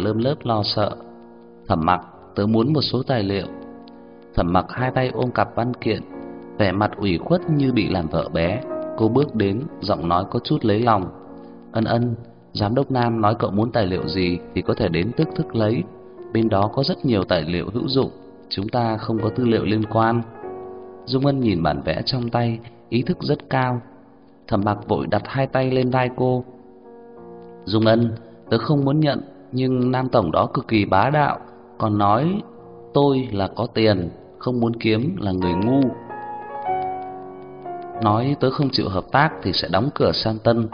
lơm lớp lo sợ. Thẩm Mặc, tớ muốn một số tài liệu. Thẩm Mặc hai tay ôm cặp văn kiện, vẻ mặt ủy khuất như bị làm vợ bé. Cô bước đến, giọng nói có chút lấy lòng. Ân ân, giám đốc Nam nói cậu muốn tài liệu gì thì có thể đến tức thức lấy. Bên đó có rất nhiều tài liệu hữu dụng, chúng ta không có tư liệu liên quan. Dung Ân nhìn bản vẽ trong tay, ý thức rất cao. Thẩm Mặc vội đặt hai tay lên vai cô. Dung Ân, tớ không muốn nhận, nhưng Nam tổng đó cực kỳ bá đạo, còn nói tôi là có tiền, không muốn kiếm là người ngu. Nói tớ không chịu hợp tác thì sẽ đóng cửa sang tân.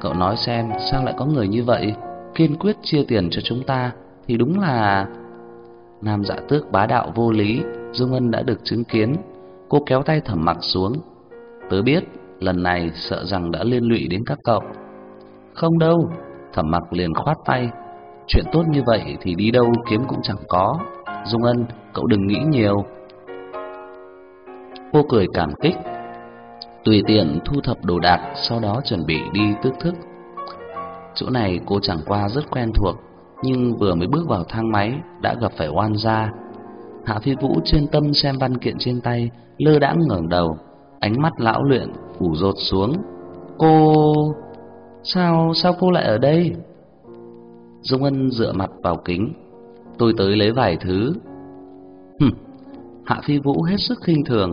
Cậu nói xem sao lại có người như vậy, kiên quyết chia tiền cho chúng ta thì đúng là Nam Dạ Tước bá đạo vô lý, Dung Ân đã được chứng kiến. Cô kéo tay Thẩm Mặc xuống. Tớ biết, lần này sợ rằng đã liên lụy đến các cậu. Không đâu, Thẩm Mặc liền khoát tay. Chuyện tốt như vậy thì đi đâu kiếm cũng chẳng có. Dung Ân, cậu đừng nghĩ nhiều. Cô cười cảm kích, tùy tiện thu thập đồ đạc, sau đó chuẩn bị đi tước thức. Chỗ này cô chẳng qua rất quen thuộc, nhưng vừa mới bước vào thang máy đã gặp phải oan gia. Hạ Phi Vũ chuyên tâm xem văn kiện trên tay, lơ đãng ngẩng đầu, ánh mắt lão luyện phủ rột xuống. Cô sao sao cô lại ở đây? Dung Ân dựa mặt vào kính, tôi tới lấy vài thứ. Hừm. Hạ Phi Vũ hết sức khinh thường.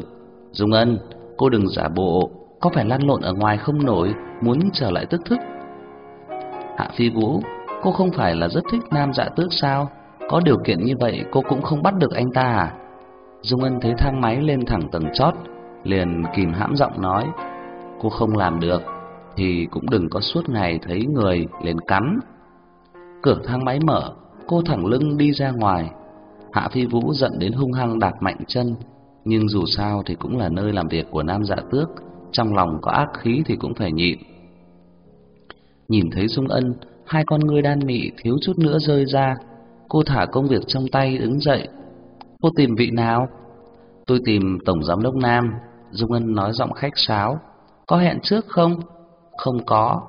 Dung Ân, cô đừng giả bộ, có phải lăn lộn ở ngoài không nổi, muốn trở lại tức thức. Hạ Phi Vũ Cô không phải là rất thích nam dạ tước sao? Có điều kiện như vậy cô cũng không bắt được anh ta à? Dung Ân thấy thang máy lên thẳng tầng chót, liền kìm hãm giọng nói, cô không làm được thì cũng đừng có suốt ngày thấy người lên cắn. Cửa thang máy mở, cô thẳng lưng đi ra ngoài. Hạ Phi Vũ giận đến hung hăng đạp mạnh chân, nhưng dù sao thì cũng là nơi làm việc của nam dạ tước, trong lòng có ác khí thì cũng phải nhịn. Nhìn thấy Dung Ân, hai con ngươi đan mị thiếu chút nữa rơi ra. Cô thả công việc trong tay đứng dậy. Cô tìm vị nào? Tôi tìm tổng giám đốc Nam. Dung Ân nói giọng khách sáo. Có hẹn trước không? Không có.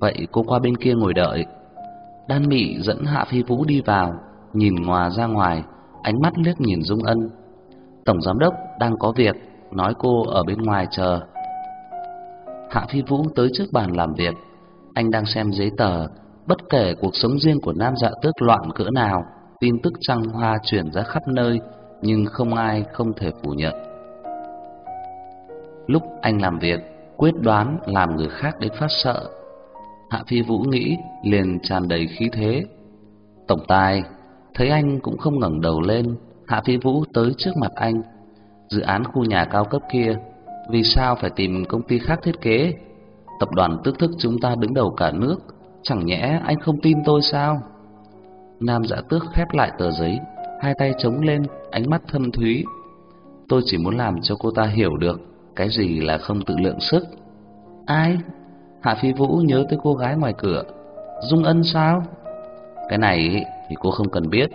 Vậy cô qua bên kia ngồi đợi. Đan mị dẫn Hạ Phi Vũ đi vào, nhìn ngoài ra ngoài, ánh mắt liếc nhìn Dung Ân. Tổng giám đốc đang có việc, nói cô ở bên ngoài chờ. Hạ Phi Vũ tới trước bàn làm việc, anh đang xem giấy tờ Bất kể cuộc sống riêng của nam dạ tước loạn cỡ nào, tin tức trăng hoa truyền ra khắp nơi, nhưng không ai không thể phủ nhận. Lúc anh làm việc, quyết đoán làm người khác đến phát sợ. Hạ Phi Vũ nghĩ liền tràn đầy khí thế. Tổng tài, thấy anh cũng không ngẩng đầu lên, Hạ Phi Vũ tới trước mặt anh. Dự án khu nhà cao cấp kia, vì sao phải tìm công ty khác thiết kế? Tập đoàn tức thức chúng ta đứng đầu cả nước, Chẳng nhẽ anh không tin tôi sao? Nam dạ tước khép lại tờ giấy, hai tay chống lên, ánh mắt thâm thúy. Tôi chỉ muốn làm cho cô ta hiểu được cái gì là không tự lượng sức. Ai? Hạ Phi Vũ nhớ tới cô gái ngoài cửa. Dung Ân sao? Cái này thì cô không cần biết.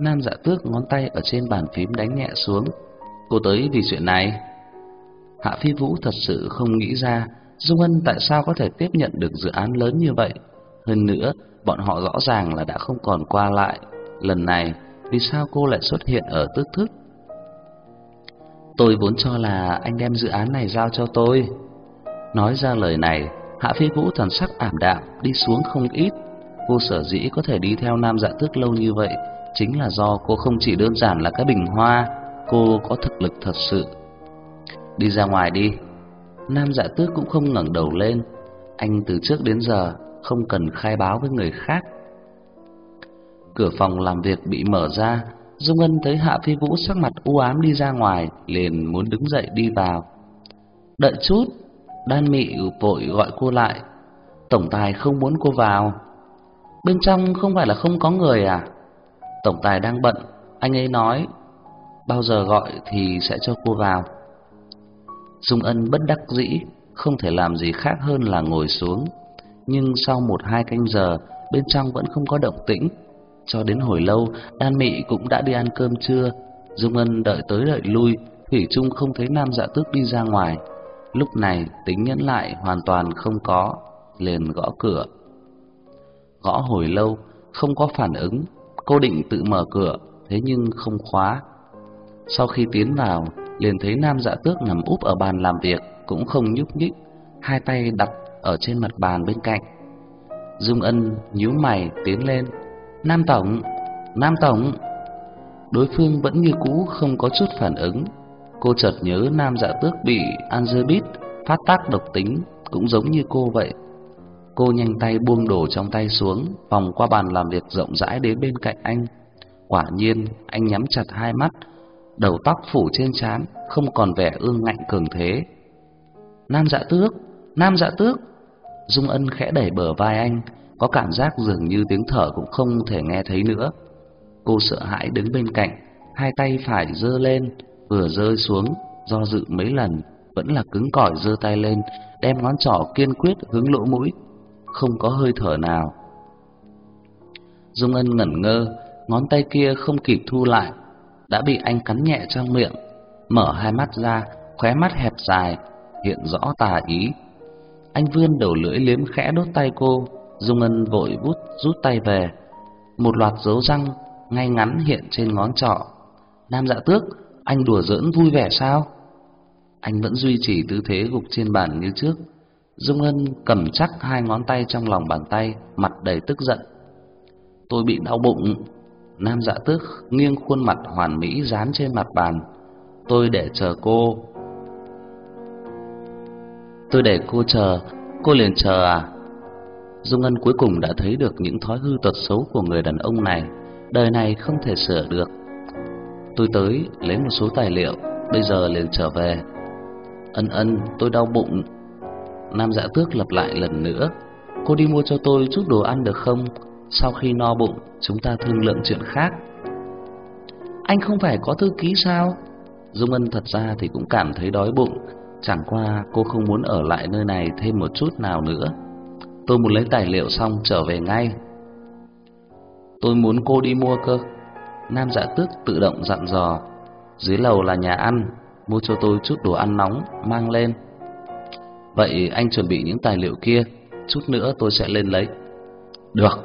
Nam dạ tước ngón tay ở trên bàn phím đánh nhẹ xuống. Cô tới vì chuyện này. Hạ Phi Vũ thật sự không nghĩ ra Dung Ân tại sao có thể tiếp nhận được dự án lớn như vậy? Hơn nữa, bọn họ rõ ràng là đã không còn qua lại. Lần này, vì sao cô lại xuất hiện ở tước thức? Tôi vốn cho là anh đem dự án này giao cho tôi. Nói ra lời này, Hạ Phi Vũ thần sắc ảm đạm, đi xuống không ít. Cô sở dĩ có thể đi theo nam dạ tước lâu như vậy, chính là do cô không chỉ đơn giản là cái bình hoa, cô có thực lực thật sự. Đi ra ngoài đi, Nam Dạ Tước cũng không ngẩng đầu lên, anh từ trước đến giờ không cần khai báo với người khác. Cửa phòng làm việc bị mở ra, Dung Ân thấy Hạ Phi Vũ sắc mặt u ám đi ra ngoài, liền muốn đứng dậy đi vào. Đợi chút, Đan Mị vội gọi cô lại. Tổng tài không muốn cô vào. Bên trong không phải là không có người à? Tổng tài đang bận, anh ấy nói bao giờ gọi thì sẽ cho cô vào. Dung Ân bất đắc dĩ, không thể làm gì khác hơn là ngồi xuống. Nhưng sau một hai canh giờ, bên trong vẫn không có động tĩnh. Cho đến hồi lâu, Đan Mị cũng đã đi ăn cơm trưa. Dung Ân đợi tới đợi lui, Thủy Trung không thấy Nam Dạ Tước đi ra ngoài. Lúc này tính nhẫn lại hoàn toàn không có, liền gõ cửa. Gõ hồi lâu, không có phản ứng. Cô định tự mở cửa, thế nhưng không khóa. Sau khi tiến vào, liền thấy Nam Dạ Tước nằm úp ở bàn làm việc, cũng không nhúc nhích, hai tay đặt ở trên mặt bàn bên cạnh. Dung Ân nhíu mày tiến lên, "Nam tổng, Nam tổng." Đối phương vẫn như cũ không có chút phản ứng. Cô chợt nhớ Nam Dạ Tước bị Angerbit phát tác độc tính, cũng giống như cô vậy. Cô nhanh tay buông đồ trong tay xuống, vòng qua bàn làm việc rộng rãi đến bên cạnh anh. Quả nhiên, anh nhắm chặt hai mắt, đầu tóc phủ trên trán, không còn vẻ ương ngạnh cường thế. Nam Dạ Tước, Nam Dạ Tước. Dung Ân khẽ đẩy bờ vai anh, có cảm giác dường như tiếng thở cũng không thể nghe thấy nữa. Cô sợ hãi đứng bên cạnh, hai tay phải giơ lên, vừa rơi xuống, do dự mấy lần, vẫn là cứng cỏi giơ tay lên, đem ngón trỏ kiên quyết hướng lỗ mũi, không có hơi thở nào. Dung Ân ngẩn ngơ, ngón tay kia không kịp thu lại, đã bị anh cắn nhẹ trong miệng, mở hai mắt ra, khóe mắt hẹp dài, hiện rõ tà ý. Anh vươn đầu lưỡi liếm khẽ đốt tay cô, Dung Ân vội bút rút tay về. Một loạt dấu răng ngay ngắn hiện trên ngón trỏ. Nam Dạ Tước, anh đùa giỡn vui vẻ sao? Anh vẫn duy trì tư thế gục trên bàn như trước. Dung Ân cầm chắc hai ngón tay trong lòng bàn tay, mặt đầy tức giận. Tôi bị đau bụng. Nam Dạ Tước nghiêng khuôn mặt hoàn mỹ dán trên mặt bàn. Tôi để chờ cô. Tôi để cô chờ, cô liền chờ à? Dung Ân cuối cùng đã thấy được những thói hư tật xấu của người đàn ông này, đời này không thể sửa được. Tôi tới lấy một số tài liệu, bây giờ liền trở về. Ân ân, tôi đau bụng. Nam Dạ Tước lặp lại lần nữa, cô đi mua cho tôi chút đồ ăn được không? Sau khi no bụng, chúng ta thương lượng chuyện khác. Anh không phải có thư ký sao? Dung Ân thật ra thì cũng cảm thấy đói bụng, chẳng qua cô không muốn ở lại nơi này thêm một chút nào nữa. Tôi muốn lấy tài liệu xong trở về ngay. Tôi muốn cô đi mua cơ. Nam Dạ Tước tự động dặn dò. Dưới lầu là nhà ăn, mua cho tôi chút đồ ăn nóng mang lên. Vậy anh chuẩn bị những tài liệu kia, chút nữa tôi sẽ lên lấy. Được.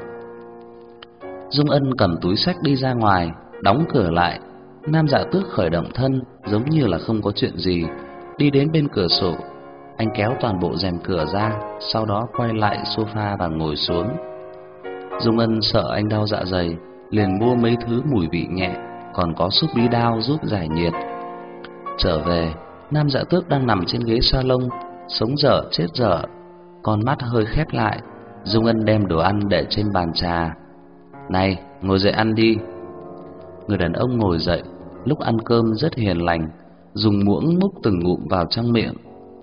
Dung Ân cầm túi sách đi ra ngoài, đóng cửa lại. Nam Dạ Tước khởi động thân, giống như là không có chuyện gì, đi đến bên cửa sổ. Anh kéo toàn bộ rèm cửa ra, sau đó quay lại sofa và ngồi xuống. Dung Ân sợ anh đau dạ dày, liền mua mấy thứ mùi vị nhẹ, còn có súp bí đao giúp giải nhiệt. Trở về, Nam Dạ Tước đang nằm trên ghế salon, sống dở chết dở, con mắt hơi khép lại. Dung Ân đem đồ ăn để trên bàn trà. "Này, ngồi dậy ăn đi." Người đàn ông ngồi dậy, lúc ăn cơm rất hiền lành, dùng muỗng múc từng ngụm vào trong miệng.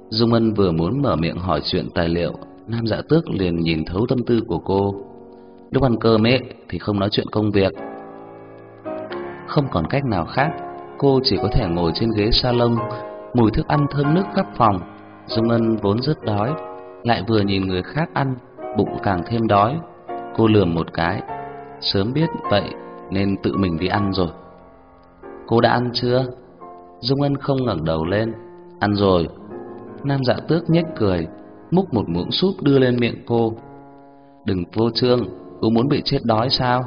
Dung Ân vừa muốn mở miệng hỏi chuyện tài liệu, Nam Dạ Tước liền nhìn thấu tâm tư của cô. Lúc ăn cơm ấy thì không nói chuyện công việc. Không còn cách nào khác, cô chỉ có thể ngồi trên ghế salon, mùi thức ăn thơm nước khắp phòng. Dung Ân vốn rất đói, lại vừa nhìn người khác ăn, bụng càng thêm đói. Cô lườm một cái, sớm biết vậy nên tự mình đi ăn rồi. Cô đã ăn chưa? Dung Ân không ngẩng đầu lên. Ăn rồi. Nam Dạ Tước nhếch cười, múc một muỗng súp đưa lên miệng cô. Đừng vô trương, cô muốn bị chết đói sao?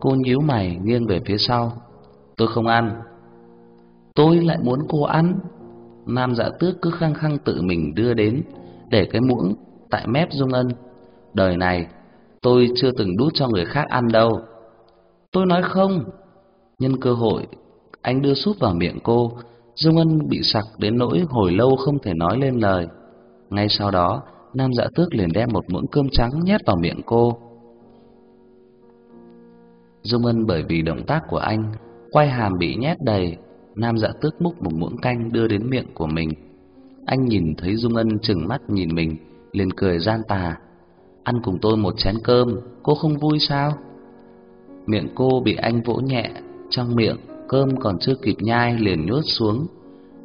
Cô nhíu mày nghiêng về phía sau. Tôi không ăn. Tôi lại muốn cô ăn. Nam Dạ Tước cứ khăng khăng tự mình đưa đến, để cái muỗng tại mép Dung Ân. Đời này tôi chưa từng đút cho người khác ăn đâu. Tôi nói không. Nhân cơ hội anh đưa súp vào miệng cô, Dung Ân bị sặc đến nỗi hồi lâu không thể nói lên lời. Ngay sau đó, Nam Dạ Tước liền đem một muỗng cơm trắng nhét vào miệng cô. Dung Ân bởi vì động tác của anh, quay hàm bị nhét đầy, Nam Dạ Tước múc một muỗng canh đưa đến miệng của mình. Anh nhìn thấy Dung Ân trừng mắt nhìn mình, liền cười gian tà. Ăn cùng tôi một chén cơm, cô không vui sao? Miệng cô bị anh vỗ nhẹ, trong miệng cơm còn chưa kịp nhai liền nuốt xuống.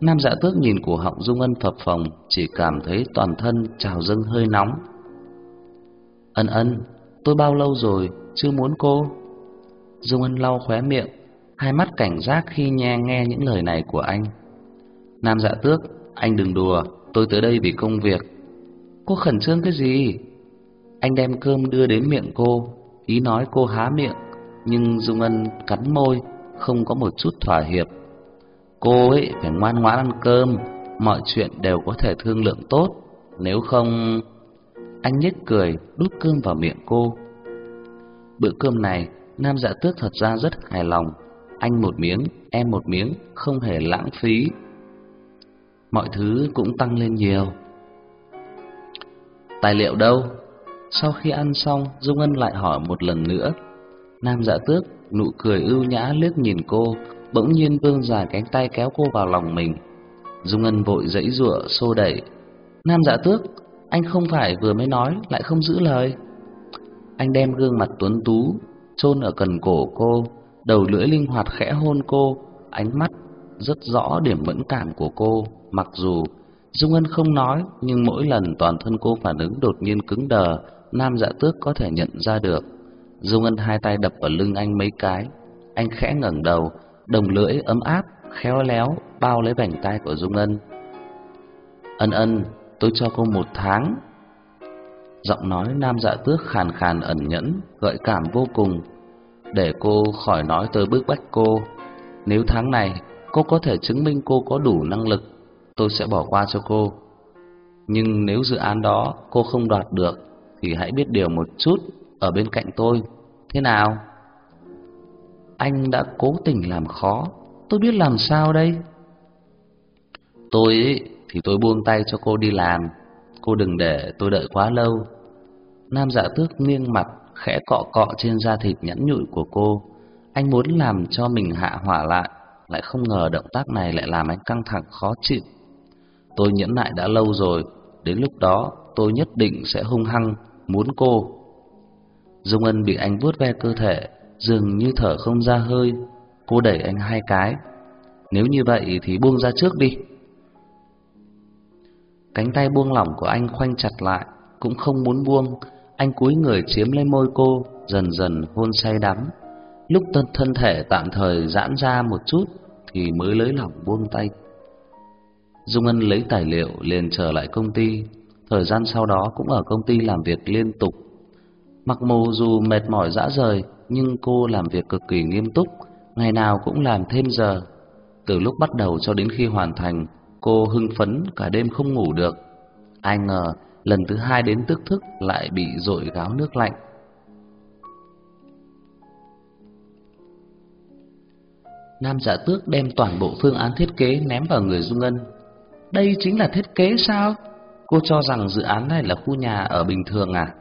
Nam Dạ Tước nhìn cổ họng Dung Ân phập phồng, chỉ cảm thấy toàn thân trào dâng hơi nóng. Ân Ân, tôi bao lâu rồi chưa muốn cô? Dung Ân lau khóe miệng, hai mắt cảnh giác khi nghe nghe những lời này của anh. Nam Dạ Tước, anh đừng đùa, tôi tới đây vì công việc. Cô khẩn trương cái gì? Anh đem cơm đưa đến miệng cô, Ý nói cô há miệng, nhưng Dung Ân cắn môi, không có một chút thỏa hiệp. Cô ấy phải ngoan ngoãn ăn cơm, mọi chuyện đều có thể thương lượng tốt, nếu không... Anh nhếch cười, đút cơm vào miệng cô. Bữa cơm này, Nam Dạ Tước thật ra rất hài lòng. Anh một miếng, em một miếng, không hề lãng phí. Mọi thứ cũng tăng lên nhiều. Tài liệu đâu? Sau khi ăn xong, Dung Ân lại hỏi một lần nữa. Nam Dạ Tước nụ cười ưu nhã liếc nhìn cô, bỗng nhiên vươn dài cánh tay kéo cô vào lòng mình. Dung Ân vội dãy giụa xô đẩy. "Nam Dạ Tước, anh không phải vừa mới nói lại không giữ lời." Anh đem gương mặt tuấn tú chôn ở cần cổ cô, đầu lưỡi linh hoạt khẽ hôn cô, ánh mắt rất rõ điểm mẫn cảm của cô, mặc dù Dung Ân không nói, nhưng mỗi lần toàn thân cô phản ứng đột nhiên cứng đờ, Nam Dạ Tước có thể nhận ra được. Dung Ân hai tay đập vào lưng anh mấy cái, anh khẽ ngẩng đầu, đồng lưỡi ấm áp, khéo léo bao lấy vành tay của Dung Ân. Ân Ân, tôi cho cô một tháng. Giọng nói Nam Dạ Tước khàn khàn ẩn nhẫn, gợi cảm vô cùng, để cô khỏi nói tôi bức bách cô. Nếu tháng này cô có thể chứng minh cô có đủ năng lực, tôi sẽ bỏ qua cho cô. Nhưng nếu dự án đó cô không đoạt được thì hãy biết điều một chút ở bên cạnh tôi. Thế nào? Anh đã cố tình làm khó, tôi biết làm sao đây? Tôi ấy, thì tôi buông tay cho cô đi làm, cô đừng để tôi đợi quá lâu. Nam Dạ Tước nghiêng mặt, khẽ cọ cọ trên da thịt nhẵn nhụi của cô. Anh muốn làm cho mình hạ hỏa lại, lại không ngờ động tác này lại làm anh căng thẳng khó chịu. Tôi nhẫn nại đã lâu rồi, đến lúc đó tôi nhất định sẽ hung hăng muốn cô. Dung Ân bị anh vuốt ve cơ thể, dường như thở không ra hơi. Cô đẩy anh hai cái. Nếu như vậy thì buông ra trước đi. Cánh tay buông lỏng của anh khoanh chặt lại, cũng không muốn buông. Anh cúi người chiếm lấy môi cô, dần dần hôn say đắm. Lúc thân thân thể tạm thời giãn ra một chút thì mới lấy lỏng buông tay. Dung Ân lấy tài liệu liền trở lại công ty, thời gian sau đó cũng ở công ty làm việc liên tục. Mặc mù dù mệt mỏi dã rời, nhưng cô làm việc cực kỳ nghiêm túc, ngày nào cũng làm thêm giờ. Từ lúc bắt đầu cho đến khi hoàn thành, cô hưng phấn cả đêm không ngủ được. Ai ngờ, lần thứ hai đến tức thức lại bị dội gáo nước lạnh. Nam giả Tước đem toàn bộ phương án thiết kế ném vào người Dung Ân. Đây chính là thiết kế sao? Cô cho rằng dự án này là khu nhà ở bình thường à?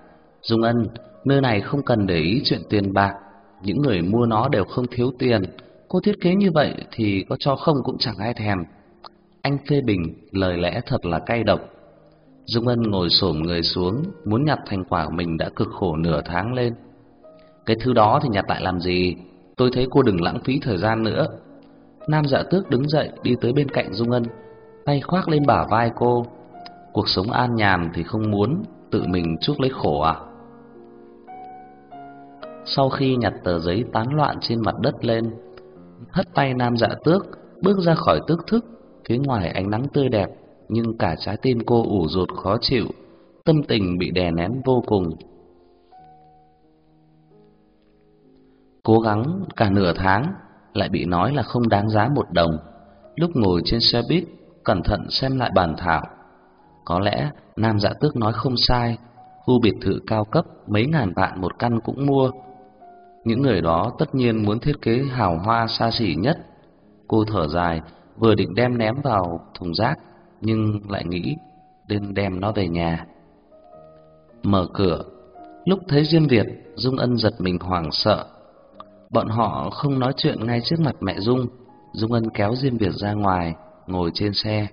Dung Ân, nơi này không cần để ý chuyện tiền bạc, những người mua nó đều không thiếu tiền, cô thiết kế như vậy thì có cho không cũng chẳng ai thèm. Anh phê bình, lời lẽ thật là cay độc. Dung Ân ngồi xổm người xuống, muốn nhặt thành quả mình đã cực khổ nửa tháng lên. Cái thứ đó thì nhặt lại làm gì? Tôi thấy cô đừng lãng phí thời gian nữa. Nam Dạ Tước đứng dậy đi tới bên cạnh Dung Ân, tay khoác lên bả vai cô. Cuộc sống an nhàn thì không muốn, tự mình chuốc lấy khổ à? Sau khi nhặt tờ giấy tán loạn trên mặt đất lên, hất tay Nam Dạ Tước, bước ra khỏi tước thức, phía ngoài ánh nắng tươi đẹp, nhưng cả trái tim cô ủ rột khó chịu, tâm tình bị đè nén vô cùng. Cố gắng cả nửa tháng lại bị nói là không đáng giá một đồng. Lúc ngồi trên xe buýt, cẩn thận xem lại bản thảo. Có lẽ Nam Dạ Tước nói không sai, khu biệt thự cao cấp mấy ngàn vạn một căn cũng mua. Những người đó tất nhiên muốn thiết kế hào hoa xa xỉ nhất. Cô thở dài, vừa định đem ném vào thùng rác, nhưng lại nghĩ nên đem nó về nhà. Mở cửa, lúc thấy Diêm Việt, Dung Ân giật mình hoảng sợ. Bọn họ không nói chuyện ngay trước mặt mẹ Dung, Dung Ân kéo Diêm Việt ra ngoài, ngồi trên xe.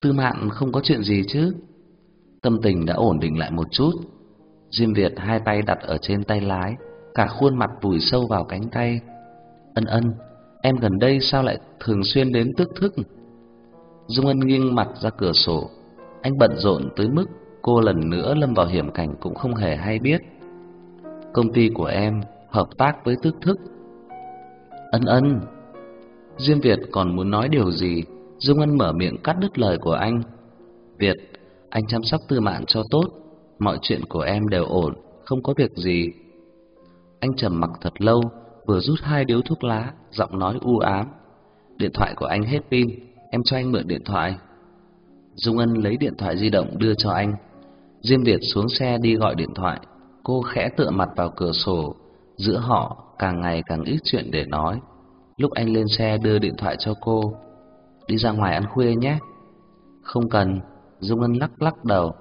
Tư Mạn không có chuyện gì chứ? Tâm tình đã ổn định lại một chút. Diêm Việt hai tay đặt ở trên tay lái, cả khuôn mặt vùi sâu vào cánh tay. Ân ân, em gần đây sao lại thường xuyên đến tức thức? Dung Ân nghiêng mặt ra cửa sổ. Anh bận rộn tới mức cô lần nữa lâm vào hiểm cảnh cũng không hề hay biết. Công ty của em hợp tác với tức thức. Ân ân. Diêm Việt còn muốn nói điều gì, Dung Ân mở miệng cắt đứt lời của anh. Việt, anh chăm sóc tư mạng cho tốt, mọi chuyện của em đều ổn, không có việc gì. Anh trầm mặc thật lâu, vừa rút hai điếu thuốc lá, giọng nói u ám. Điện thoại của anh hết pin, em cho anh mượn điện thoại. Dung Ân lấy điện thoại di động đưa cho anh. Diêm Việt xuống xe đi gọi điện thoại. Cô khẽ tựa mặt vào cửa sổ, giữa họ càng ngày càng ít chuyện để nói. Lúc anh lên xe đưa điện thoại cho cô, đi ra ngoài ăn khuya nhé. Không cần, Dung Ân lắc lắc đầu.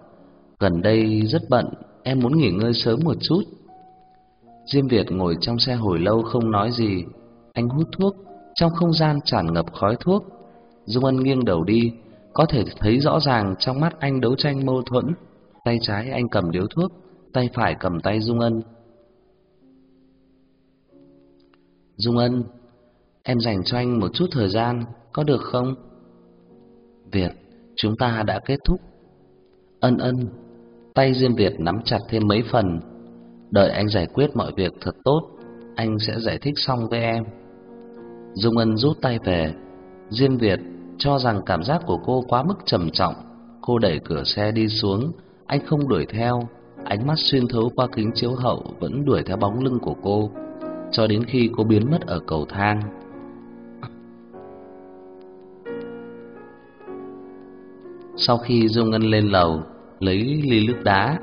Gần đây rất bận, em muốn nghỉ ngơi sớm một chút. Diêm Việt ngồi trong xe hồi lâu không nói gì. Anh hút thuốc, trong không gian tràn ngập khói thuốc. Dung Ân nghiêng đầu đi, có thể thấy rõ ràng trong mắt anh đấu tranh mâu thuẫn. Tay trái anh cầm điếu thuốc, tay phải cầm tay Dung Ân. Dung Ân, em dành cho anh một chút thời gian, có được không? Việt, chúng ta đã kết thúc. Ân ân, tay Diêm Việt nắm chặt thêm mấy phần. Đợi anh giải quyết mọi việc thật tốt, anh sẽ giải thích xong với em. Dung Ân rút tay về, Diêm Việt cho rằng cảm giác của cô quá mức trầm trọng, cô đẩy cửa xe đi xuống, anh không đuổi theo, ánh mắt xuyên thấu qua kính chiếu hậu vẫn đuổi theo bóng lưng của cô, cho đến khi cô biến mất ở cầu thang. Sau khi Dung Ngân lên lầu, lấy ly nước đá,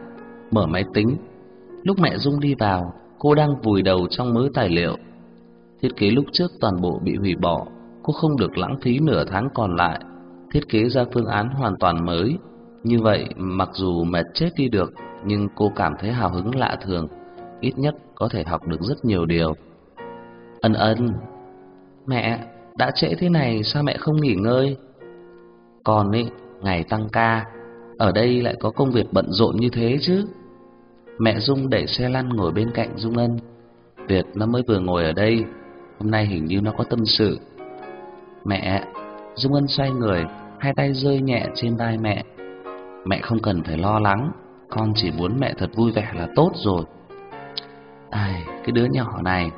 mở máy tính. Lúc mẹ Dung đi vào, cô đang vùi đầu trong mớ tài liệu. Thiết kế lúc trước toàn bộ bị hủy bỏ, cô không được lãng phí nửa tháng còn lại, thiết kế ra phương án hoàn toàn mới. Như vậy, mặc dù mệt chết đi được, nhưng cô cảm thấy hào hứng lạ thường, ít nhất có thể học được rất nhiều điều. Ân ân, mẹ, đã trễ thế này sao mẹ không nghỉ ngơi? Còn ấy, ngày tăng ca, ở đây lại có công việc bận rộn như thế chứ. Mẹ Dung đẩy xe lăn ngồi bên cạnh Dung Ân. Việt nó mới vừa ngồi ở đây, hôm nay hình như nó có tâm sự. Mẹ, Dung Ân xoay người, hai tay rơi nhẹ trên vai mẹ. Mẹ không cần phải lo lắng, con chỉ muốn mẹ thật vui vẻ là tốt rồi. Ai, cái đứa nhỏ này.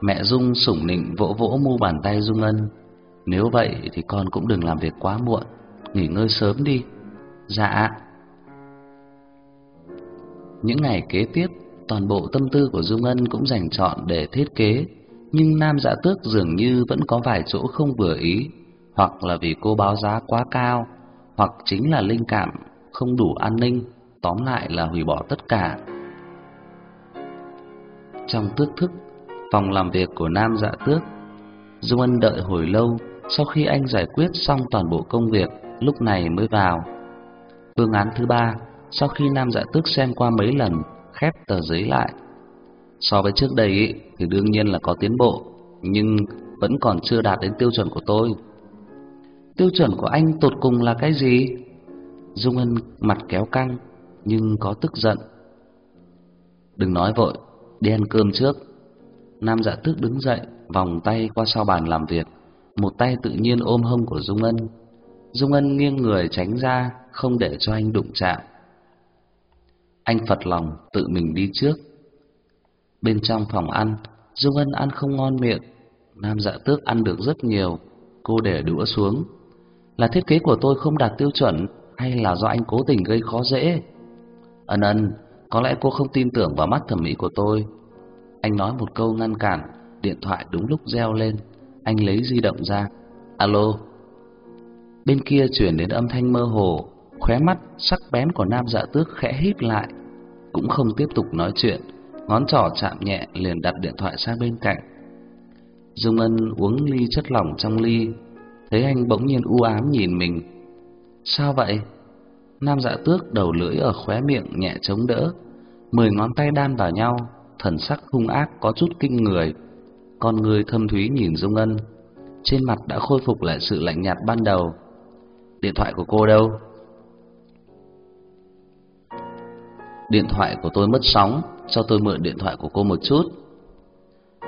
Mẹ Dung sủng nịnh vỗ vỗ mu bàn tay Dung Ân. Nếu vậy thì con cũng đừng làm việc quá muộn, nghỉ ngơi sớm đi. Dạ. Những ngày kế tiếp, toàn bộ tâm tư của Dung Ân cũng dành chọn để thiết kế, nhưng Nam Dạ Tước dường như vẫn có vài chỗ không vừa ý, hoặc là vì cô báo giá quá cao, hoặc chính là linh cảm không đủ an ninh, tóm lại là hủy bỏ tất cả. Trong tước thức, phòng làm việc của Nam Dạ Tước, Dung Ân đợi hồi lâu, sau khi anh giải quyết xong toàn bộ công việc, lúc này mới vào. Phương án thứ ba, sau khi Nam Dạ Tước xem qua mấy lần, khép tờ giấy lại. So với trước đây ý, thì đương nhiên là có tiến bộ, nhưng vẫn còn chưa đạt đến tiêu chuẩn của tôi. Tiêu chuẩn của anh tột cùng là cái gì? Dung Ân mặt kéo căng, nhưng có tức giận. Đừng nói vội, đi ăn cơm trước. Nam Dạ Tước đứng dậy, vòng tay qua sau bàn làm việc, một tay tự nhiên ôm hông của Dung Ân. Dung Ân nghiêng người tránh ra, không để cho anh đụng chạm. Anh phật lòng tự mình đi trước. Bên trong phòng ăn, Dung Ân ăn không ngon miệng, Nam Dạ Tước ăn được rất nhiều, cô để đũa xuống. Là thiết kế của tôi không đạt tiêu chuẩn hay là do anh cố tình gây khó dễ? Ân ân, có lẽ cô không tin tưởng vào mắt thẩm mỹ của tôi. Anh nói một câu ngăn cản, điện thoại đúng lúc reo lên, anh lấy di động ra. Alo. Bên kia chuyển đến âm thanh mơ hồ, khóe mắt sắc bén của nam dạ tước khẽ híp lại, cũng không tiếp tục nói chuyện, ngón trỏ chạm nhẹ liền đặt điện thoại sang bên cạnh. Dung Ân uống ly chất lỏng trong ly, thấy anh bỗng nhiên u ám nhìn mình. Sao vậy? Nam dạ tước đầu lưỡi ở khóe miệng nhẹ chống đỡ, mười ngón tay đan vào nhau, thần sắc hung ác có chút kinh người. Con người thâm thúy nhìn Dung Ân, trên mặt đã khôi phục lại sự lạnh nhạt ban đầu. Điện thoại của cô đâu? Điện thoại của tôi mất sóng, cho tôi mượn điện thoại của cô một chút.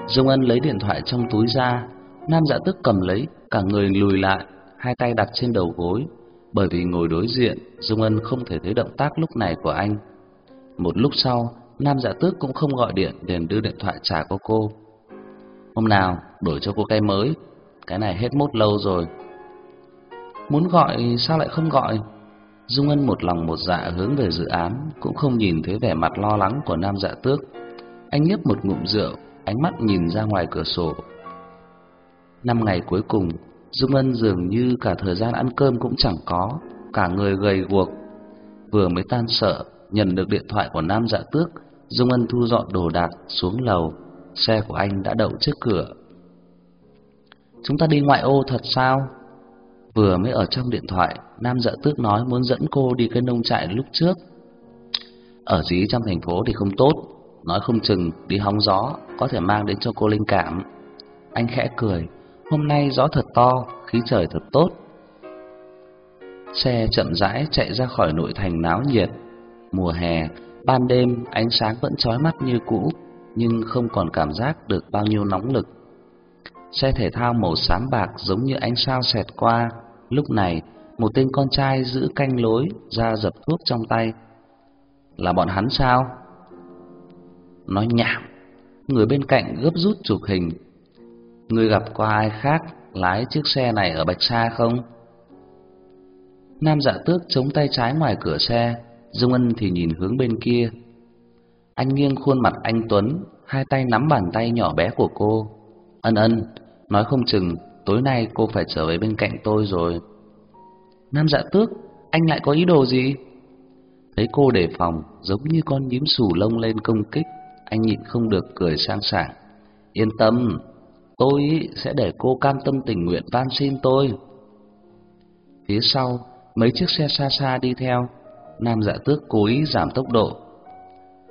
Dung Ân lấy điện thoại trong túi ra, Nam Dạ Tức cầm lấy, cả người lùi lại, hai tay đặt trên đầu gối, bởi vì ngồi đối diện, Dung Ân không thể thấy động tác lúc này của anh. Một lúc sau, Nam Dạ Tước cũng không gọi điện liền đưa điện thoại trả cho cô. Hôm nào đổi cho cô cái mới, cái này hết mốt lâu rồi. Muốn gọi sao lại không gọi? Dung Ân một lòng một dạ hướng về dự án, cũng không nhìn thấy vẻ mặt lo lắng của Nam Dạ Tước. anh nhấp một ngụm rượu, ánh mắt nhìn ra ngoài cửa sổ. Năm ngày cuối cùng, Dung Ân dường như cả thời gian ăn cơm cũng chẳng có, cả người gầy guộc. Vừa mới tan sợ, nhận được điện thoại của Nam Dạ Tước, Dung Ân thu dọn đồ đạc xuống lầu, xe của anh đã đậu trước cửa. Chúng ta đi ngoại ô thật sao? Vừa mới ở trong điện thoại, Nam Dạ Tước nói muốn dẫn cô đi cái nông trại lúc trước. Ở dí trong thành phố thì không tốt, nói không chừng đi hóng gió có thể mang đến cho cô linh cảm. Anh khẽ cười, hôm nay gió thật to, khí trời thật tốt. Xe chậm rãi chạy ra khỏi nội thành náo nhiệt. Mùa hè, ban đêm ánh sáng vẫn chói mắt như cũ, nhưng không còn cảm giác được bao nhiêu nóng lực. Xe thể thao màu xám bạc giống như ánh sao xẹt qua. Lúc này, một tên con trai giữ canh lối ra dập thuốc trong tay. Là bọn hắn sao? Nói nhảm. Người bên cạnh gấp rút chụp hình. Người gặp qua ai khác lái chiếc xe này ở Bạch Sa không? Nam Dạ Tước chống tay trái ngoài cửa xe, Dung Ân thì nhìn hướng bên kia. Anh nghiêng khuôn mặt anh Tuấn, hai tay nắm bàn tay nhỏ bé của cô. Ân ân, nói không chừng tối nay cô phải trở về bên cạnh tôi rồi. Nam dạ tước, anh lại có ý đồ gì? Thấy cô đề phòng, giống như con nhím sù lông lên công kích, anh nhịn không được cười sang sảng. Yên tâm, tôi sẽ để cô cam tâm tình nguyện van xin tôi. Phía sau, mấy chiếc xe xa xa đi theo, Nam dạ tước cố ý giảm tốc độ.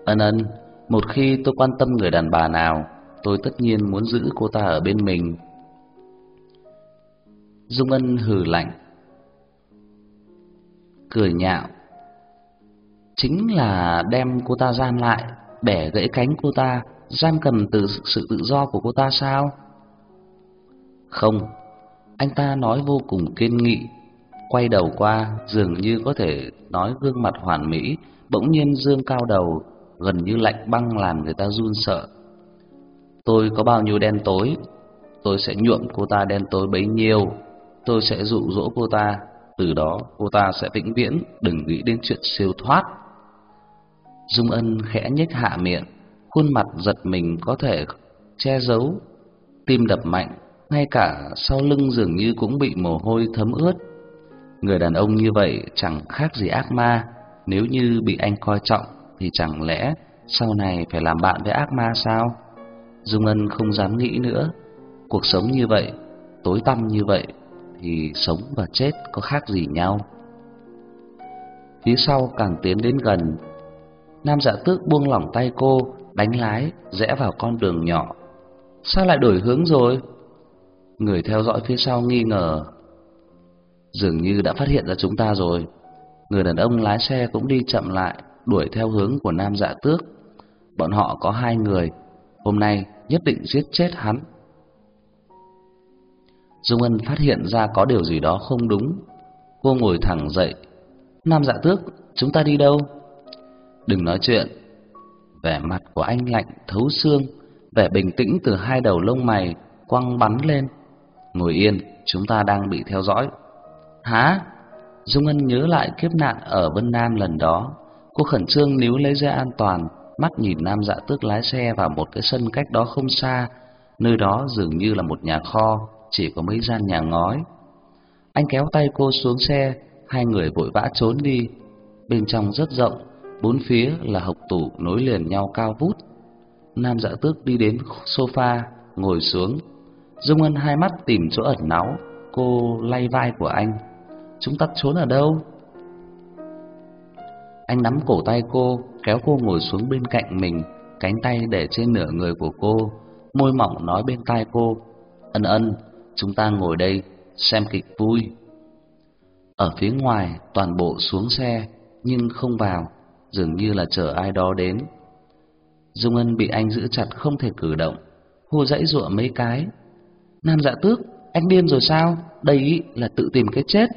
Ân ân, một khi tôi quan tâm người đàn bà nào, tôi tất nhiên muốn giữ cô ta ở bên mình. Dung Ân hừ lạnh, cười nhạo. Chính là đem cô ta giam lại, bẻ gãy cánh cô ta, giam cầm từ sự tự do của cô ta sao? Không, anh ta nói vô cùng kiên nghị, quay đầu qua, dường như có thể nói gương mặt hoàn mỹ, bỗng nhiên dương cao đầu, gần như lạnh băng làm người ta run sợ. Tôi có bao nhiêu đen tối, tôi sẽ nhuộm cô ta đen tối bấy nhiêu, tôi sẽ dụ dỗ cô ta, từ đó cô ta sẽ vĩnh viễn đừng nghĩ đến chuyện siêu thoát. Dung Ân khẽ nhếch hạ miệng, khuôn mặt giật mình có thể che giấu, tim đập mạnh, ngay cả sau lưng dường như cũng bị mồ hôi thấm ướt. Người đàn ông như vậy chẳng khác gì ác ma, nếu như bị anh coi trọng thì chẳng lẽ sau này phải làm bạn với ác ma sao? Dung Ân không dám nghĩ nữa. Cuộc sống như vậy, tối tăm như vậy thì sống và chết có khác gì nhau. Phía sau càng tiến đến gần, Nam Dạ Tước buông lỏng tay cô, đánh lái rẽ vào con đường nhỏ. Sao lại đổi hướng rồi? Người theo dõi phía sau nghi ngờ. Dường như đã phát hiện ra chúng ta rồi. Người đàn ông lái xe cũng đi chậm lại, đuổi theo hướng của Nam Dạ Tước. Bọn họ có hai người, hôm nay nhất định giết chết hắn. Dung Ân phát hiện ra có điều gì đó không đúng. Cô ngồi thẳng dậy. Nam dạ tước, chúng ta đi đâu? Đừng nói chuyện. Vẻ mặt của anh lạnh thấu xương, vẻ bình tĩnh từ hai đầu lông mày quăng bắn lên. Ngồi yên, chúng ta đang bị theo dõi. Hả? Dung Ân nhớ lại kiếp nạn ở Vân Nam lần đó. Cô khẩn trương níu lấy dây an toàn, mắt nhìn Nam Dạ Tước lái xe vào một cái sân cách đó không xa, nơi đó dường như là một nhà kho, chỉ có mấy gian nhà ngói. Anh kéo tay cô xuống xe, hai người vội vã trốn đi. Bên trong rất rộng, bốn phía là hộc tủ nối liền nhau cao vút. Nam Dạ Tước đi đến sofa, ngồi xuống. Dung Ân hai mắt tìm chỗ ẩn náu, cô lay vai của anh. Chúng ta trốn ở đâu? Anh nắm cổ tay cô, kéo cô ngồi xuống bên cạnh mình, cánh tay để trên nửa người của cô, môi mỏng nói bên tai cô, "Ân Ân, chúng ta ngồi đây xem kịch vui." Ở phía ngoài, toàn bộ xuống xe nhưng không vào, dường như là chờ ai đó đến. Dung Ân bị anh giữ chặt không thể cử động, hô dãy dụa mấy cái. "Nam Dạ Tước, anh điên rồi sao? Đây là tự tìm cái chết."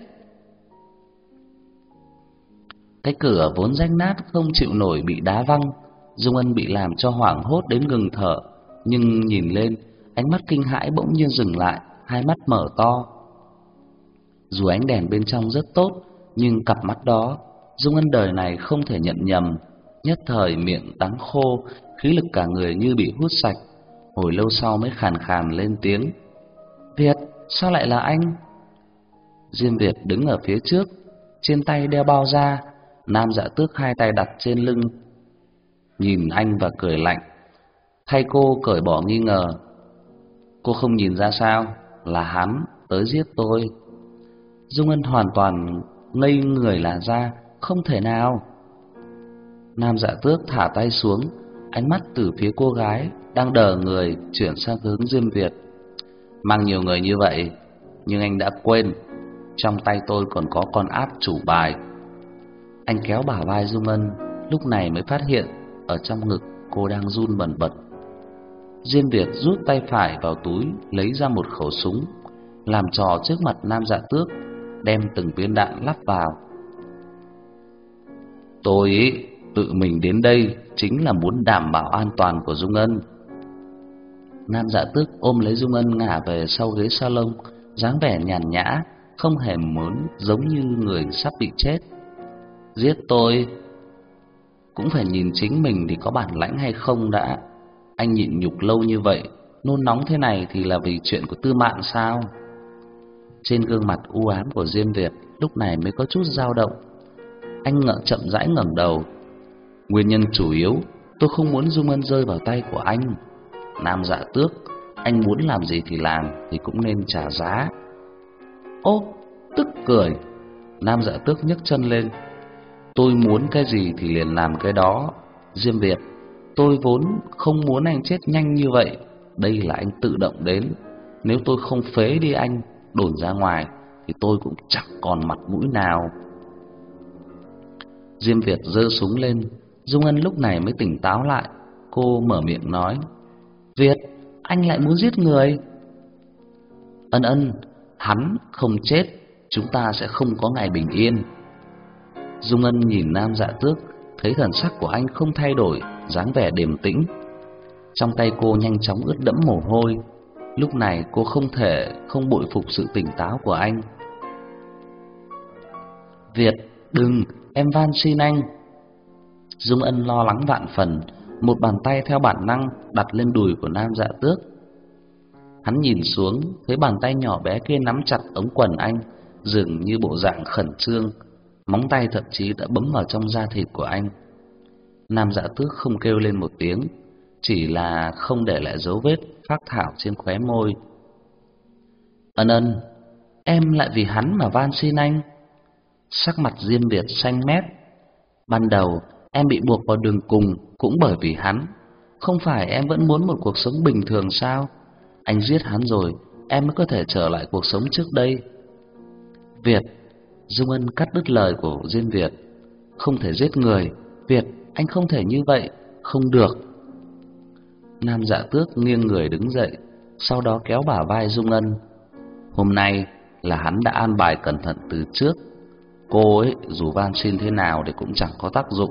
Cái cửa vốn rách nát không chịu nổi bị đá văng, Dung Ân bị làm cho hoảng hốt đến ngừng thở, nhưng nhìn lên, ánh mắt kinh hãi bỗng nhiên dừng lại, hai mắt mở to. Dù ánh đèn bên trong rất tốt, nhưng cặp mắt đó, Dung Ân đời này không thể nhận nhầm, nhất thời miệng đắng khô, khí lực cả người như bị hút sạch, hồi lâu sau mới khàn khàn lên tiếng. "Việt, sao lại là anh?" Diêm Việt đứng ở phía trước, trên tay đeo bao da, Nam Dạ Tước hai tay đặt trên lưng, nhìn anh và cười lạnh. Thay cô cởi bỏ nghi ngờ. Cô không nhìn ra sao, là hắn tới giết tôi. Dung Ân hoàn toàn ngây người là ra, không thể nào. Nam Dạ Tước thả tay xuống, ánh mắt từ phía cô gái đang đờ người chuyển sang hướng Diêm Việt. Mang nhiều người như vậy, nhưng anh đã quên, trong tay tôi còn có con áp chủ bài. Anh kéo bả vai Dung Ân, lúc này mới phát hiện ở trong ngực cô đang run bần bật. Diên Việt rút tay phải vào túi, lấy ra một khẩu súng, làm trò trước mặt Nam Dạ Tước, đem từng viên đạn lắp vào. Tôi ý, tự mình đến đây chính là muốn đảm bảo an toàn của Dung Ân. Nam Dạ Tước ôm lấy Dung Ân ngả về sau ghế salon, dáng vẻ nhàn nhã, không hề muốn giống như người sắp bị chết. Giết tôi cũng phải nhìn chính mình thì có bản lãnh hay không đã. Anh nhịn nhục lâu như vậy, nôn nóng thế này thì là vì chuyện của Tư Mạn sao? Trên gương mặt u ám của Diêm Việt lúc này mới có chút dao động. Anh ngợ chậm rãi ngẩng đầu. Nguyên nhân chủ yếu, tôi không muốn Dung Ân rơi vào tay của anh. Nam Dạ Tước, anh muốn làm gì thì làm thì cũng nên trả giá. Ô, tức cười. Nam Dạ Tước nhấc chân lên, Tôi muốn cái gì thì liền làm cái đó. Diêm Việt, tôi vốn không muốn anh chết nhanh như vậy. Đây là anh tự động đến. Nếu tôi không phế đi anh, đồn ra ngoài, thì tôi cũng chẳng còn mặt mũi nào. Diêm Việt giơ súng lên, Dung Ân lúc này mới tỉnh táo lại. Cô mở miệng nói, Việt, anh lại muốn giết người. Ân ân, hắn không chết, chúng ta sẽ không có ngày bình yên. Dung Ân nhìn Nam Dạ Tước, thấy thần sắc của anh không thay đổi, dáng vẻ điềm tĩnh. Trong tay cô nhanh chóng ướt đẫm mồ hôi, lúc này cô không thể không bội phục sự tỉnh táo của anh. Việt, đừng, em van xin anh. Dung Ân lo lắng vạn phần, một bàn tay theo bản năng đặt lên đùi của Nam Dạ Tước. Hắn nhìn xuống, thấy bàn tay nhỏ bé kia nắm chặt ống quần anh, dường như bộ dạng khẩn trương, móng tay thậm chí đã bấm vào trong da thịt của anh. Nam Dạ Tước không kêu lên một tiếng, chỉ là không để lại dấu vết phác thảo trên khóe môi. Ân ân, em lại vì hắn mà van xin anh. Sắc mặt Diêm Việt xanh mét. Ban đầu em bị buộc vào đường cùng cũng bởi vì hắn. Không phải em vẫn muốn một cuộc sống bình thường sao? Anh giết hắn rồi, em mới có thể trở lại cuộc sống trước đây. Việt Dung Ân cắt đứt lời của Diên Việt. Không thể giết người, Việt, anh không thể như vậy, không được. Nam Dạ Tước nghiêng người đứng dậy, sau đó kéo bả vai Dung Ân. Hôm nay là hắn đã an bài cẩn thận từ trước. Cô ấy dù van xin thế nào thì cũng chẳng có tác dụng.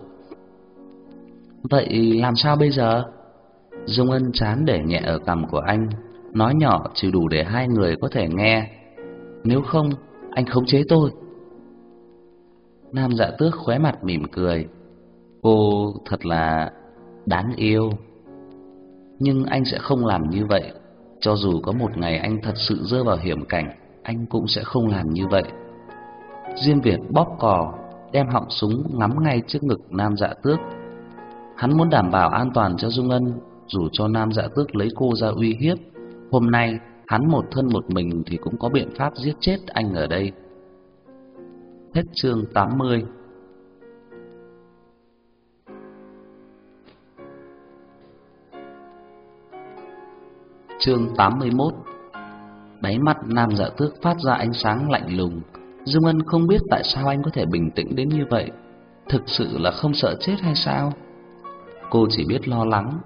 Vậy làm sao bây giờ? Dung Ân chán để nhẹ ở cằm của anh, nói nhỏ chỉ đủ để hai người có thể nghe. Nếu không, anh khống chế tôi. Nam dạ tước khóe mặt mỉm cười Cô thật là đáng yêu. Nhưng anh sẽ không làm như vậy. Cho dù có một ngày anh thật sự rơi vào hiểm cảnh, Anh cũng sẽ không làm như vậy. Diêm Việt bóp cò, Đem họng súng ngắm ngay trước ngực Nam dạ tước. Hắn muốn đảm bảo an toàn cho Dung Ân, Dù cho Nam dạ tước lấy cô ra uy hiếp. Hôm nay, hắn một thân một mình thì cũng có biện pháp giết chết anh ở đây. Hết chương 80 Chương 81 Đáy mắt nam dạ tước phát ra ánh sáng lạnh lùng. Dung Ân không biết tại sao anh có thể bình tĩnh đến như vậy. Thực sự là không sợ chết hay sao? Cô chỉ biết lo lắng.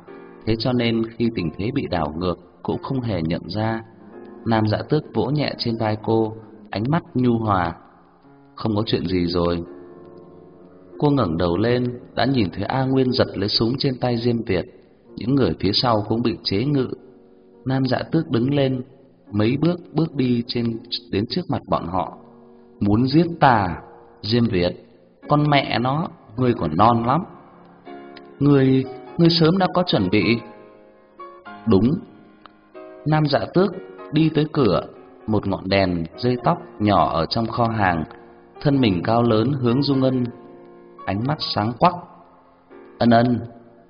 Thế cho nên khi tình thế bị đảo ngược Cũng không hề nhận ra. Nam dạ tước vỗ nhẹ trên vai cô Ánh mắt nhu hòa. Không có chuyện gì rồi. Cô ngẩng đầu lên, đã nhìn thấy A Nguyên giật lấy súng trên tay Diêm Việt. Những người phía sau cũng bị chế ngự. Nam Dạ Tước đứng lên, mấy bước bước đi trên đến trước mặt bọn họ. Muốn giết ta, Diêm Việt, con mẹ nó, ngươi còn non lắm. Ngươi, ngươi sớm đã có chuẩn bị. Đúng. Nam Dạ Tước đi tới cửa, một ngọn đèn dây tóc nhỏ ở trong kho hàng, thân mình cao lớn hướng Dung Ân, ánh mắt sáng quắc. Ân Ân,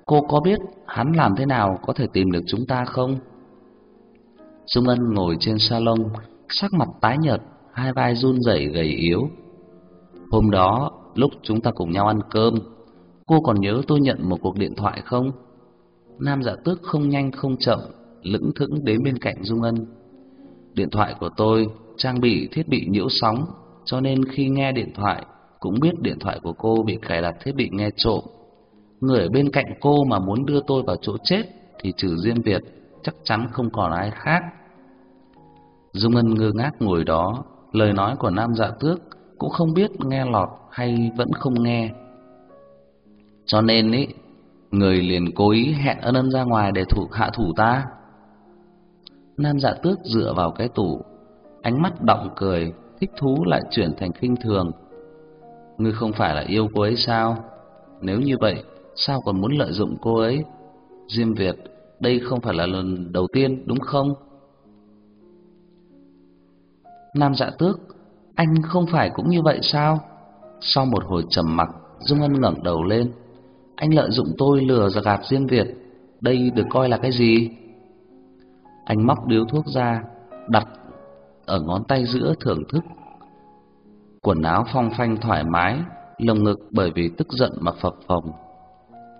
cô có biết hắn làm thế nào có thể tìm được chúng ta không? Dung Ân ngồi trên salon, sắc mặt tái nhợt, hai vai run rẩy gầy yếu. Hôm đó, lúc chúng ta cùng nhau ăn cơm, cô còn nhớ tôi nhận một cuộc điện thoại không? Nam Dạ Tước không nhanh không chậm, lững thững đến bên cạnh Dung Ân. Điện thoại của tôi trang bị thiết bị nhiễu sóng, cho nên khi nghe điện thoại cũng biết điện thoại của cô bị cài đặt thiết bị nghe trộm. Người ở bên cạnh cô mà muốn đưa tôi vào chỗ chết thì trừ riêng Việt chắc chắn không còn ai khác. Dung Ngân ngơ ngác ngồi đó, lời nói của Nam Dạ Tước cũng không biết nghe lọt hay vẫn không nghe. Cho nên ý, người liền cố ý hẹn ân ân ra ngoài để thủ hạ thủ ta. Nam Dạ Tước dựa vào cái tủ, ánh mắt động cười, thích thú lại chuyển thành khinh thường. Ngươi không phải là yêu cô ấy sao? Nếu như vậy, sao còn muốn lợi dụng cô ấy? Diêm Việt, đây không phải là lần đầu tiên đúng không? Nam Dạ Tước, anh không phải cũng như vậy sao? Sau một hồi trầm mặc, Dung Ân ngẩng đầu lên. Anh lợi dụng tôi lừa ra gạt Diêm Việt, đây được coi là cái gì? Anh móc điếu thuốc ra, đặt ở ngón tay giữa thưởng thức. Quần áo phong phanh thoải mái, lồng ngực bởi vì tức giận mà phập phồng.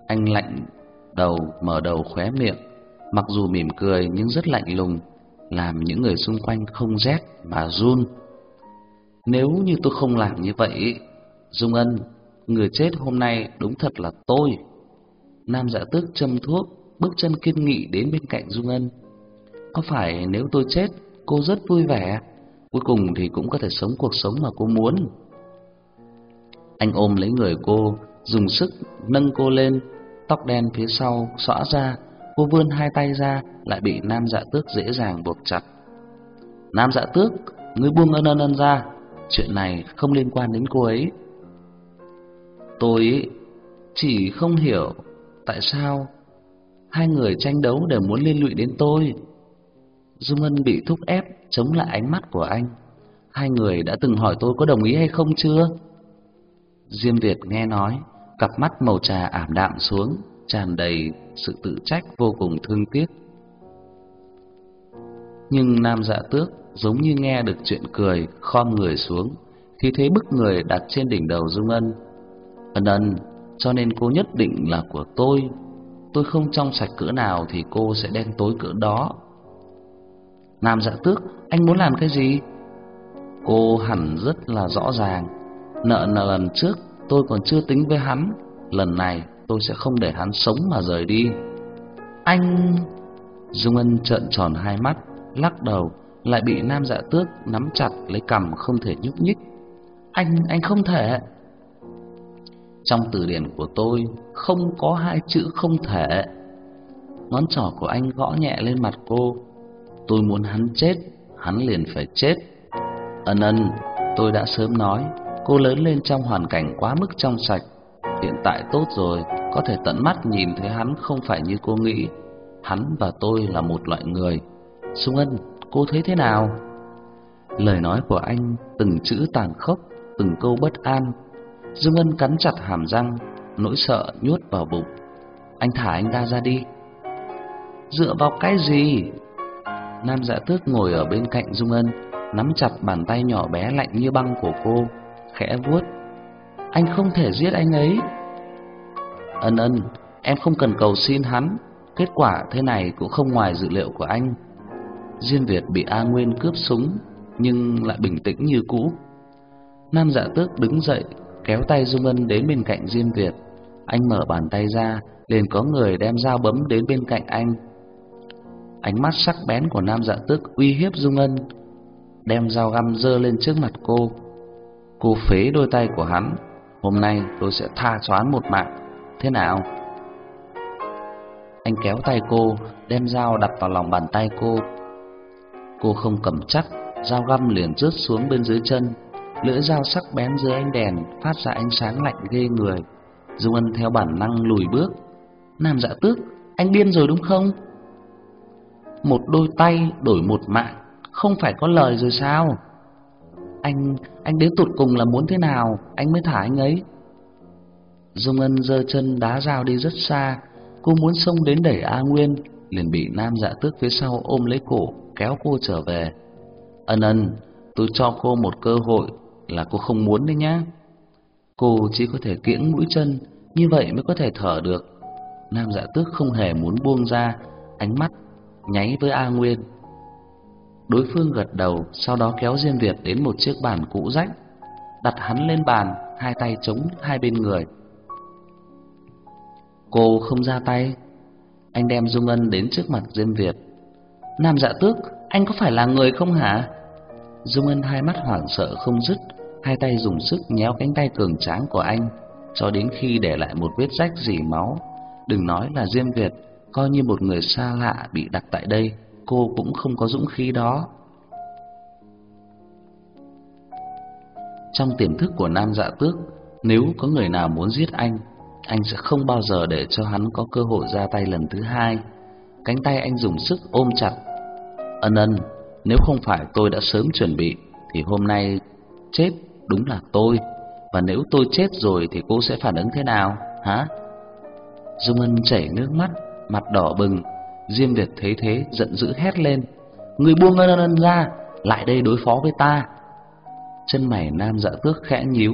Anh lạnh đầu mở đầu khóe miệng, mặc dù mỉm cười nhưng rất lạnh lùng, làm những người xung quanh không rét mà run. Nếu như tôi không làm như vậy, Dung Ân, người chết hôm nay đúng thật là tôi. Nam Dạ Tước châm thuốc, bước chân kiên nghị đến bên cạnh Dung Ân. Có phải nếu tôi chết, cô rất vui vẻ, cuối cùng thì cũng có thể sống cuộc sống mà cô muốn. Anh ôm lấy người cô, dùng sức nâng cô lên, tóc đen phía sau xõa ra, cô vươn hai tay ra lại bị Nam Dạ Tước dễ dàng buộc chặt. Nam Dạ Tước, ngươi buông ân ân ân ra, chuyện này không liên quan đến cô ấy. Tôi chỉ không hiểu tại sao hai người tranh đấu đều muốn liên lụy đến tôi. Dung Ân bị thúc ép chống lại ánh mắt của anh. Hai người đã từng hỏi tôi có đồng ý hay không chưa? Diêm Việt nghe nói, cặp mắt màu trà ảm đạm xuống, tràn đầy sự tự trách vô cùng thương tiếc. Nhưng Nam Dạ Tước giống như nghe được chuyện cười, khom người xuống, khi thế bức người đặt trên đỉnh đầu Dung Ân. Ân ân, cho nên cô nhất định là của tôi. Tôi không trong sạch cỡ nào thì cô sẽ đen tối cỡ đó. Nam Dạ Tước, anh muốn làm cái gì? Cô hẳn rất là rõ ràng. Nợ là lần trước tôi còn chưa tính với hắn, lần này tôi sẽ không để hắn sống mà rời đi. Anh... Dung Ân trợn tròn hai mắt, lắc đầu, lại bị Nam Dạ Tước nắm chặt lấy cằm không thể nhúc nhích. Anh, anh không thể. Trong từ điển của tôi không có hai chữ không thể. Ngón trỏ của anh gõ nhẹ lên mặt cô. Tôi muốn hắn chết, hắn liền phải chết. Ân ân, tôi đã sớm nói, cô lớn lên trong hoàn cảnh quá mức trong sạch. Hiện tại tốt rồi, có thể tận mắt nhìn thấy hắn không phải như cô nghĩ. Hắn và tôi là một loại người. Sung Ân, cô thấy thế nào? Lời nói của anh từng chữ tàn khốc, từng câu bất an. Dương Ân cắn chặt hàm răng, nỗi sợ nhốt vào bụng. Anh thả anh ta ra đi. Dựa vào cái gì? Nam Dạ Tước ngồi ở bên cạnh Dung Ân, nắm chặt bàn tay nhỏ bé lạnh như băng của cô, khẽ vuốt. Anh không thể giết anh ấy. Ân Ân, em không cần cầu xin hắn, kết quả thế này cũng không ngoài dự liệu của anh. Diên Việt bị A Nguyên cướp súng, nhưng lại bình tĩnh như cũ. Nam Dạ Tước đứng dậy, kéo tay Dung Ân đến bên cạnh Diên Việt. Anh mở bàn tay ra, liền có người đem dao bấm đến bên cạnh anh. Ánh mắt sắc bén của Nam Dạ Tước uy hiếp Dung Ân, đem dao găm dơ lên trước mặt cô. Cô phế đôi tay của hắn, hôm nay tôi sẽ tha cho hắn một mạng. Thế nào? Anh kéo tay cô, đem dao đặt vào lòng bàn tay cô. Cô không cầm chắc, dao găm liền rớt xuống bên dưới chân. Lưỡi dao sắc bén dưới ánh đèn phát ra ánh sáng lạnh ghê người. Dung Ân theo bản năng lùi bước. Nam Dạ Tước, anh điên rồi đúng không? Một đôi tay đổi một mạng, không phải có lời rồi sao? Anh, anh đến tụt cùng là muốn thế nào, anh mới thả anh ấy. Dung Ân giơ chân đá dao đi rất xa, cô muốn xông đến đẩy A Nguyên, liền bị Nam Dạ Tước phía sau ôm lấy cổ, kéo cô trở về. Ân ân, tôi cho cô một cơ hội là cô không muốn đấy nhá. Cô chỉ có thể kiễng mũi chân, như vậy mới có thể thở được. Nam Dạ Tước không hề muốn buông ra, ánh mắt nháy với A Nguyên. Đối phương gật đầu, sau đó kéo Diêm Việt đến một chiếc bàn cũ rách, đặt hắn lên bàn, hai tay chống hai bên người. Cô không ra tay. Anh đem Dung Ân đến trước mặt Diêm Việt. Nam Dạ Tước, anh có phải là người không hả? Dung Ân hai mắt hoảng sợ không dứt, hai tay dùng sức nhéo cánh tay cường tráng của anh, cho đến khi để lại một vết rách rỉ máu. Đừng nói là Diêm Việt, coi như một người xa lạ bị đặt tại đây, cô cũng không có dũng khí đó. Trong tiềm thức của Nam Dạ Tước, nếu có người nào muốn giết anh, anh sẽ không bao giờ để cho hắn có cơ hội ra tay lần thứ hai. Cánh tay anh dùng sức ôm chặt. Ân ân, nếu không phải tôi đã sớm chuẩn bị, thì hôm nay chết đúng là tôi. Và nếu tôi chết rồi thì cô sẽ phản ứng thế nào, hả? Dung Ân chảy nước mắt, mặt đỏ bừng. Diêm Việt thấy thế giận dữ hét lên: "Người buông Ân Ân ra, lại đây đối phó với ta!" Chân mày Nam Dạ Tước khẽ nhíu,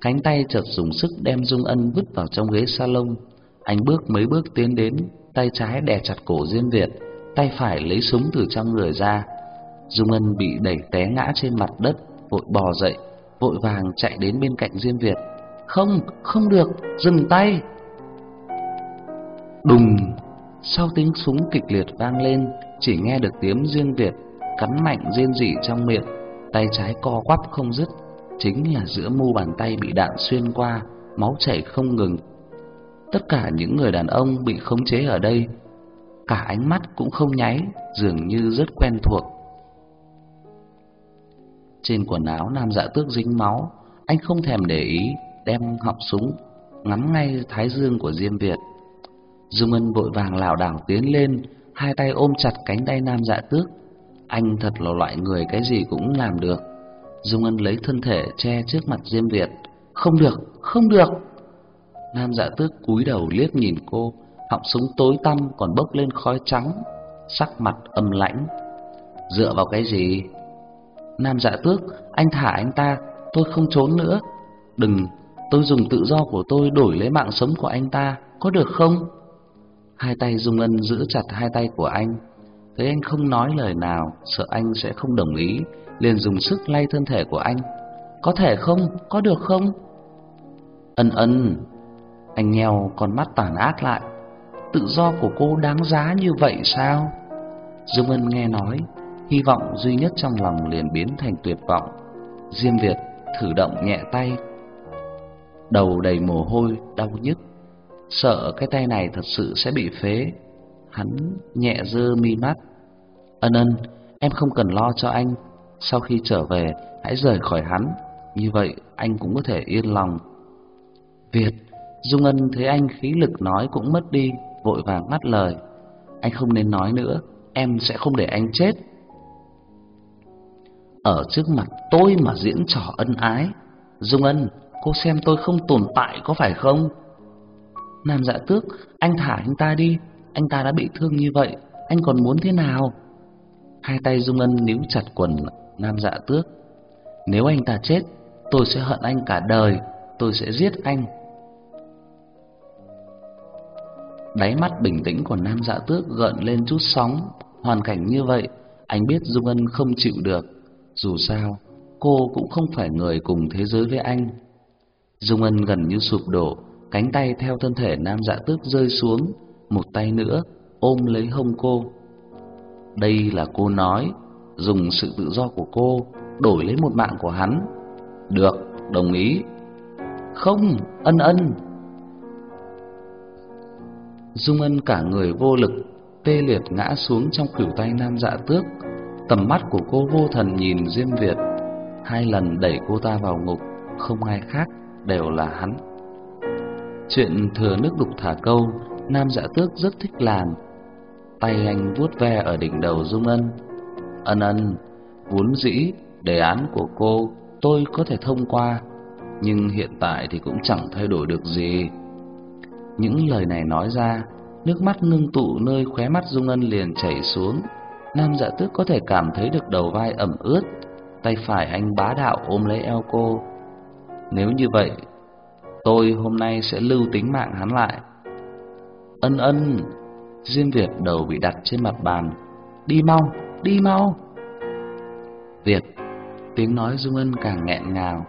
cánh tay chợt dùng sức đem Dung Ân vứt vào trong ghế salon. Anh bước mấy bước tiến đến, tay trái đè chặt cổ Diêm Việt, tay phải lấy súng từ trong người ra. Dung Ân bị đẩy té ngã trên mặt đất, vội bò dậy, vội vàng chạy đến bên cạnh Diêm Việt. "Không, không được, dừng tay!" Đùng, sau tiếng súng kịch liệt vang lên, chỉ nghe được tiếng riêng Việt cắn mạnh rên rỉ trong miệng, tay trái co quắp không dứt, chính là giữa mu bàn tay bị đạn xuyên qua, máu chảy không ngừng. Tất cả những người đàn ông bị khống chế ở đây, cả ánh mắt cũng không nháy, dường như rất quen thuộc. Trên quần áo nam dạ tước dính máu, anh không thèm để ý, đem họng súng ngắm ngay thái dương của Diêm Việt. Dung Ân vội vàng lảo đảo tiến lên, hai tay ôm chặt cánh tay nam dạ tước. Anh thật là loại người cái gì cũng làm được. Dung Ân lấy thân thể che trước mặt Diêm Việt. Không được, không được. Nam dạ tước cúi đầu liếc nhìn cô, họng súng tối tăm còn bốc lên khói trắng, sắc mặt âm lãnh. Dựa vào cái gì? Nam dạ tước, anh thả anh ta, tôi không trốn nữa. Đừng, tôi dùng tự do của tôi đổi lấy mạng sống của anh ta, có được không? Hai tay Dung Ân giữ chặt hai tay của anh. Thấy anh không nói lời nào, sợ anh sẽ không đồng ý, liền dùng sức lay thân thể của anh. Có thể không? Có được không? Ân ân. Anh nheo con mắt tàn ác lại. Tự do của cô đáng giá như vậy sao? Dung Ân nghe nói, hy vọng duy nhất trong lòng liền biến thành tuyệt vọng. Diêm Việt thử động nhẹ tay, đầu đầy mồ hôi, đau nhức sợ cái tay này thật sự sẽ bị phế. Hắn nhẹ dơ mi mắt. Ân ân, em không cần lo cho anh. Sau khi trở về, hãy rời khỏi hắn. Như vậy anh cũng có thể yên lòng. Việt, Dung Ân thấy anh khí lực nói cũng mất đi, vội vàng ngắt lời. Anh không nên nói nữa, em sẽ không để anh chết. Ở trước mặt tôi mà diễn trò ân ái. Dung Ân, cô xem tôi không tồn tại có phải không? Nam dạ tước, anh thả anh ta đi, anh ta đã bị thương như vậy, anh còn muốn thế nào? Hai tay Dung Ân níu chặt quần Nam dạ tước. Nếu anh ta chết, tôi sẽ hận anh cả đời, tôi sẽ giết anh. Đáy mắt bình tĩnh của Nam dạ tước gợn lên chút sóng, hoàn cảnh như vậy, anh biết Dung Ân không chịu được. Dù sao, cô cũng không phải người cùng thế giới với anh. Dung Ân gần như sụp đổ, cánh tay theo thân thể nam dạ tước rơi xuống, một tay nữa ôm lấy hông cô. Đây là cô nói, dùng sự tự do của cô đổi lấy một mạng của hắn. Được, đồng ý. Không, ân ân. Dung ân cả người vô lực, tê liệt ngã xuống trong khuỷu tay nam dạ tước. Tầm mắt của cô vô thần nhìn Diêm Việt, hai lần đẩy cô ta vào ngục, không ai khác đều là hắn. Chuyện thừa nước đục thả câu Nam Dạ Tước rất thích làm. Tay anh vuốt ve ở đỉnh đầu Dung Ân. Ân ân, vốn dĩ đề án của cô tôi có thể thông qua, nhưng hiện tại thì cũng chẳng thay đổi được gì. Những lời này nói ra, nước mắt ngưng tụ nơi khóe mắt Dung Ân liền chảy xuống. Nam Dạ Tước có thể cảm thấy được đầu vai ẩm ướt, tay phải anh bá đạo ôm lấy eo cô. Nếu như vậy, tôi hôm nay sẽ lưu tính mạng hắn lại. Ân ân, Diêm Việt đầu bị đặt trên mặt bàn. Đi mau, đi mau. Việt, tiếng nói Dung Ân càng nghẹn ngào.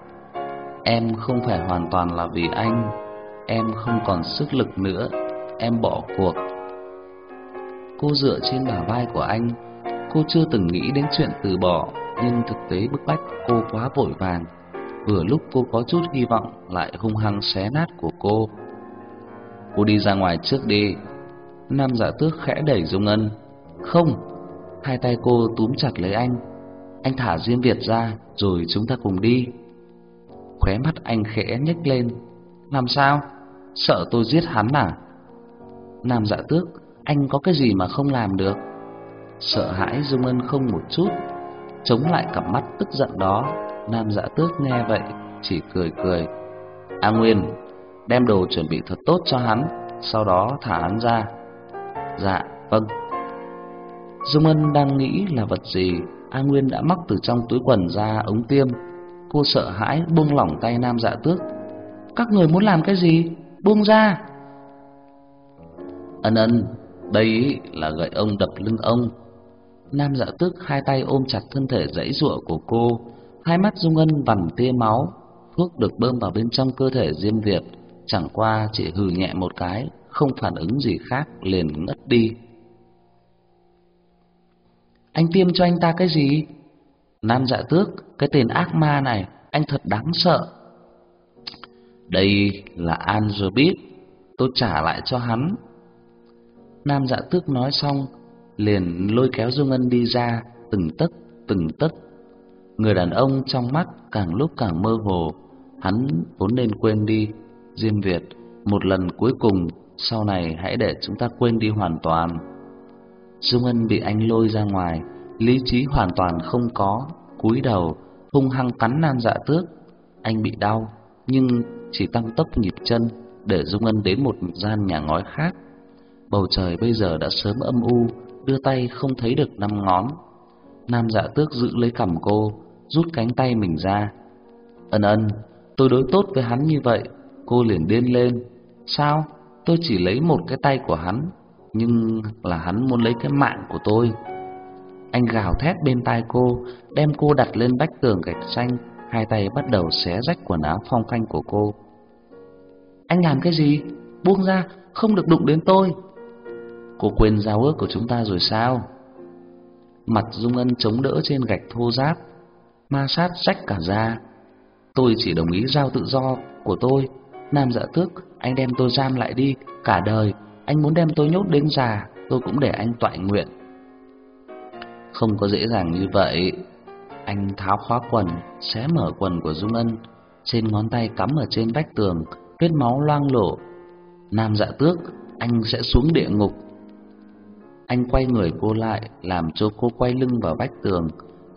Em không phải hoàn toàn là vì anh, em không còn sức lực nữa, em bỏ cuộc. Cô dựa trên bả vai của anh, cô chưa từng nghĩ đến chuyện từ bỏ, nhưng thực tế bức bách cô quá vội vàng. Vừa lúc cô có chút hy vọng lại hung hăng xé nát của cô. Cô đi ra ngoài trước đi. Nam Dạ Tước khẽ đẩy Dung Ân. Không. Hai tay cô túm chặt lấy anh. Anh thả Diêm Việt ra, rồi chúng ta cùng đi. Khóe mắt anh khẽ nhếch lên. Làm sao? Sợ tôi giết hắn à? Nam Dạ Tước, anh có cái gì mà không làm được? Sợ hãi Dung Ân không một chút, chống lại cặp mắt tức giận đó. Nam Dạ Tước nghe vậy, chỉ cười cười. A Nguyên, đem đồ chuẩn bị thật tốt cho hắn, sau đó thả hắn ra. Dạ, vâng. Dung Ân đang nghĩ là vật gì, A Nguyên đã móc từ trong túi quần ra ống tiêm. Cô sợ hãi buông lỏng tay Nam Dạ Tước. Các người muốn làm cái gì? Buông ra. Ân ân, đây là gậy ông đập lưng ông. Nam Dạ Tước hai tay ôm chặt thân thể dãy giụa của cô, hai mắt Dung Ân vằn tia máu, thuốc được bơm vào bên trong cơ thể Diêm Việt, chẳng qua chỉ hừ nhẹ một cái, không phản ứng gì khác liền ngất đi. Anh tiêm cho anh ta cái gì? Nam Dạ Tước, cái tên ác ma này, anh thật đáng sợ. Đây là Angerbit, tôi trả lại cho hắn. Nam Dạ Tước nói xong, liền lôi kéo Dung Ân đi ra, từng tấc từng tấc. Người đàn ông trong mắt càng lúc càng mơ hồ, hắn vốn nên quên đi. Diêm Việt, một lần cuối cùng, sau này hãy để chúng ta quên đi hoàn toàn. Dung Ân bị anh lôi ra ngoài, lý trí hoàn toàn không có, cúi đầu, hung hăng cắn Nam Dạ Tước. Anh bị đau, nhưng chỉ tăng tốc nhịp chân để Dung Ân đến một gian nhà ngói khác. Bầu trời bây giờ đã sớm âm u, đưa tay không thấy được năm ngón. Nam Dạ Tước giữ lấy cằm cô, rút cánh tay mình ra. Ân ân, tôi đối tốt với hắn như vậy, cô liền điên lên. Sao? Tôi chỉ lấy một cái tay của hắn, nhưng là hắn muốn lấy cái mạng của tôi. Anh gào thét bên tai cô, đem cô đặt lên vách tường gạch xanh, hai tay bắt đầu xé rách quần áo phong phanh của cô. Anh làm cái gì? Buông ra, không được đụng đến tôi. Cô quên giao ước của chúng ta rồi sao? Mặt Dung Ân chống đỡ trên gạch thô ráp, ma sát rách cả da. Tôi chỉ đồng ý giao tự do của tôi. Nam dạ tước, anh đem tôi giam lại đi, cả đời. Anh muốn đem tôi nhốt đến già, tôi cũng để anh toại nguyện. Không có dễ dàng như vậy. Anh tháo khóa quần, xé mở quần của Dung Ân, trên ngón tay cắm ở trên vách tường, vết máu loang lổ. Nam dạ tước, anh sẽ xuống địa ngục. Anh quay người cô lại, làm cho cô quay lưng vào vách tường,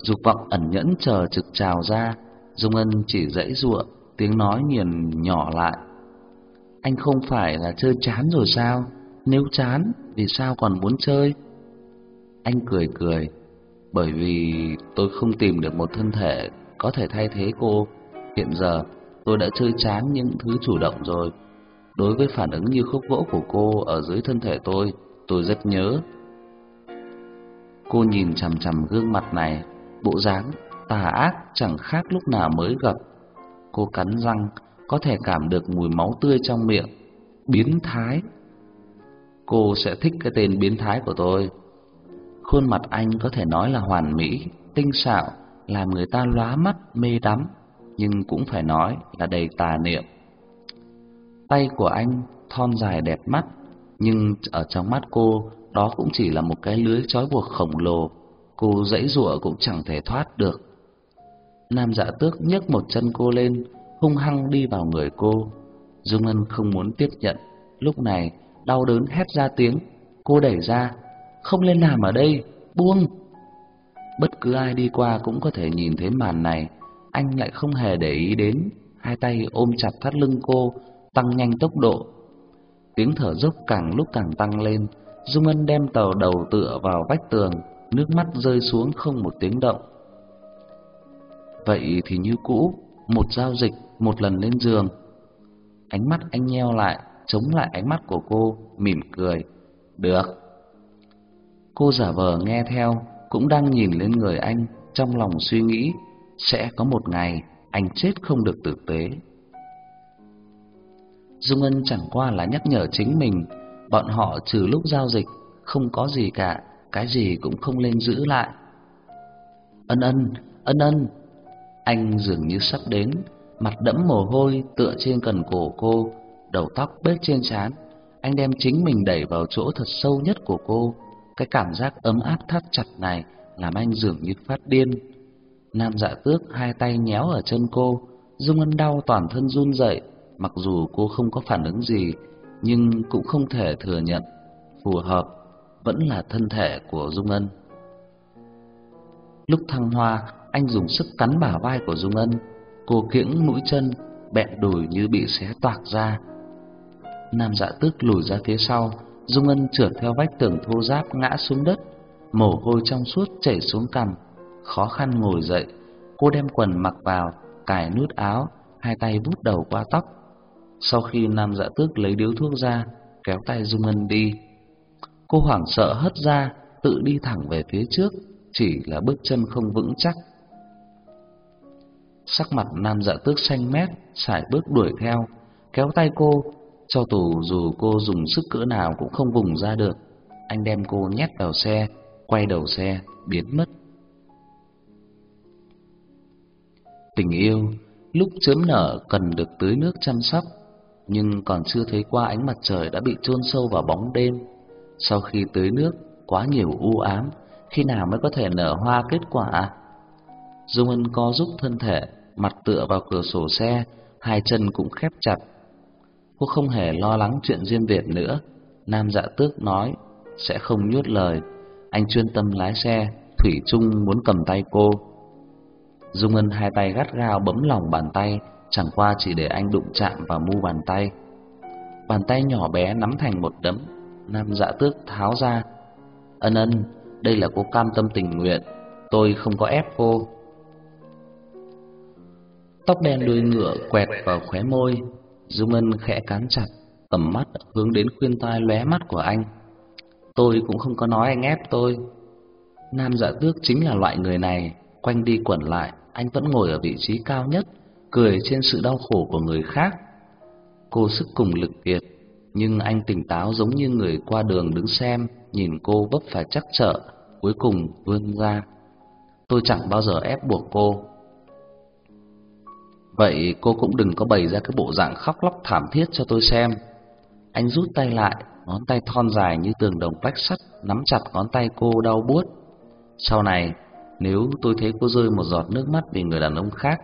dục vọng ẩn nhẫn chờ trực trào ra. Dung Ân chỉ dãy giụa, tiếng nói nghiền nhỏ lại. Anh không phải là chơi chán rồi sao? Nếu chán, vì sao còn muốn chơi? Anh cười cười, bởi vì tôi không tìm được một thân thể có thể thay thế cô. Hiện giờ, tôi đã chơi chán những thứ chủ động rồi. Đối với phản ứng như khúc gỗ của cô ở dưới thân thể tôi, tôi rất nhớ. Cô nhìn chằm chằm gương mặt này, bộ dáng tà ác chẳng khác lúc nào mới gặp. Cô cắn răng, có thể cảm được mùi máu tươi trong miệng. Biến thái. Cô sẽ thích cái tên biến thái của tôi. Khuôn mặt anh có thể nói là hoàn mỹ, tinh xảo, làm người ta lóa mắt mê đắm, nhưng cũng phải nói là đầy tà niệm. Tay của anh thon dài đẹp mắt, nhưng ở trong mắt cô đó cũng chỉ là một cái lưới trói buộc khổng lồ, cô dãy giụa cũng chẳng thể thoát được. Nam Dạ Tước nhấc một chân cô lên, hung hăng đi vào người cô. Dung Ân không muốn tiếp nhận, lúc này đau đớn hét ra tiếng. Cô đẩy ra, không lên làm ở đây, buông. Bất cứ ai đi qua cũng có thể nhìn thấy màn này, anh lại không hề để ý đến, hai tay ôm chặt thắt lưng cô, tăng nhanh tốc độ. Tiếng thở dốc càng lúc càng tăng lên, Dung Ân đem tàu đầu tựa vào vách tường, nước mắt rơi xuống không một tiếng động. Vậy thì như cũ, một giao dịch, một lần lên giường. Ánh mắt anh nheo lại, chống lại ánh mắt của cô, mỉm cười. Được. Cô giả vờ nghe theo, cũng đang nhìn lên người anh, trong lòng suy nghĩ, sẽ có một ngày anh chết không được tử tế. Dung Ân chẳng qua là nhắc nhở chính mình, bọn họ trừ lúc giao dịch, không có gì cả, cái gì cũng không lên giữ lại. Ân ân, ân ân, anh dường như sắp đến, mặt đẫm mồ hôi tựa trên cần cổ cô, đầu tóc bết trên trán. Anh đem chính mình đẩy vào chỗ thật sâu nhất của cô, cái cảm giác ấm áp thắt chặt này làm anh dường như phát điên. Nam Dạ Tước hai tay nhéo ở chân cô, Dung Ân đau toàn thân run rẩy, mặc dù cô không có phản ứng gì, nhưng cũng không thể thừa nhận phù hợp vẫn là thân thể của Dung Ân. Lúc thăng hoa, anh dùng sức cắn bả vai của Dung Ân, cô kiễng mũi chân, bẹn đùi như bị xé toạc ra. Nam Dạ Tước lùi ra phía sau, Dung Ân trượt theo vách tường thô ráp ngã xuống đất, mồ hôi trong suốt chảy xuống cằm, khó khăn ngồi dậy. Cô đem quần mặc vào, cài nút áo, hai tay vút đầu qua tóc. Sau khi Nam Dạ Tước lấy điếu thuốc ra, kéo tay Dung Ân đi. Cô hoảng sợ hất ra, tự đi thẳng về phía trước, chỉ là bước chân không vững chắc. Sắc mặt Nam Dạ Tước xanh mét, sải bước đuổi theo, kéo tay cô, cho tù dù cô dùng sức cỡ nào cũng không vùng ra được. Anh đem cô nhét vào xe, quay đầu xe, biến mất. Tình yêu, lúc chớm nở cần được tưới nước chăm sóc, nhưng còn chưa thấy qua ánh mặt trời đã bị chôn sâu vào bóng đêm. Sau khi tưới nước, quá nhiều u ám, khi nào mới có thể nở hoa kết quả? Dung Ân co giúp thân thể, mặt tựa vào cửa sổ xe, hai chân cũng khép chặt. Cô không hề lo lắng chuyện Diêm Việt nữa. Nam Dạ Tước nói sẽ không nhốt lời. Anh chuyên tâm lái xe, Thủy Trung muốn cầm tay cô. Dung Ân hai tay gắt gao bấm lòng bàn tay, chẳng qua chỉ để anh đụng chạm vào mu bàn tay. Bàn tay nhỏ bé nắm thành một đấm, Nam Dạ Tước tháo ra. Ân ân, đây là cô cam tâm tình nguyện, tôi không có ép cô. Tóc đen đuôi ngựa quẹt vào khóe môi, Dung Ân khẽ cắn chặt, tầm mắt hướng đến khuyên tai lóe mắt của anh. Tôi cũng không có nói anh ép tôi. Nam Dạ Tước chính là loại người này, quanh đi quẩn lại, anh vẫn ngồi ở vị trí cao nhất, cười trên sự đau khổ của người khác. Cô sức cùng lực kiệt, nhưng anh tỉnh táo giống như người qua đường đứng xem, nhìn cô vấp phải chắc trở, cuối cùng vươn ra. Tôi chẳng bao giờ ép buộc cô. Vậy cô cũng đừng có bày ra cái bộ dạng khóc lóc thảm thiết cho tôi xem. Anh rút tay lại, ngón tay thon dài như tường đồng vách sắt nắm chặt ngón tay cô đau buốt. Sau này, nếu tôi thấy cô rơi một giọt nước mắt vì người đàn ông khác,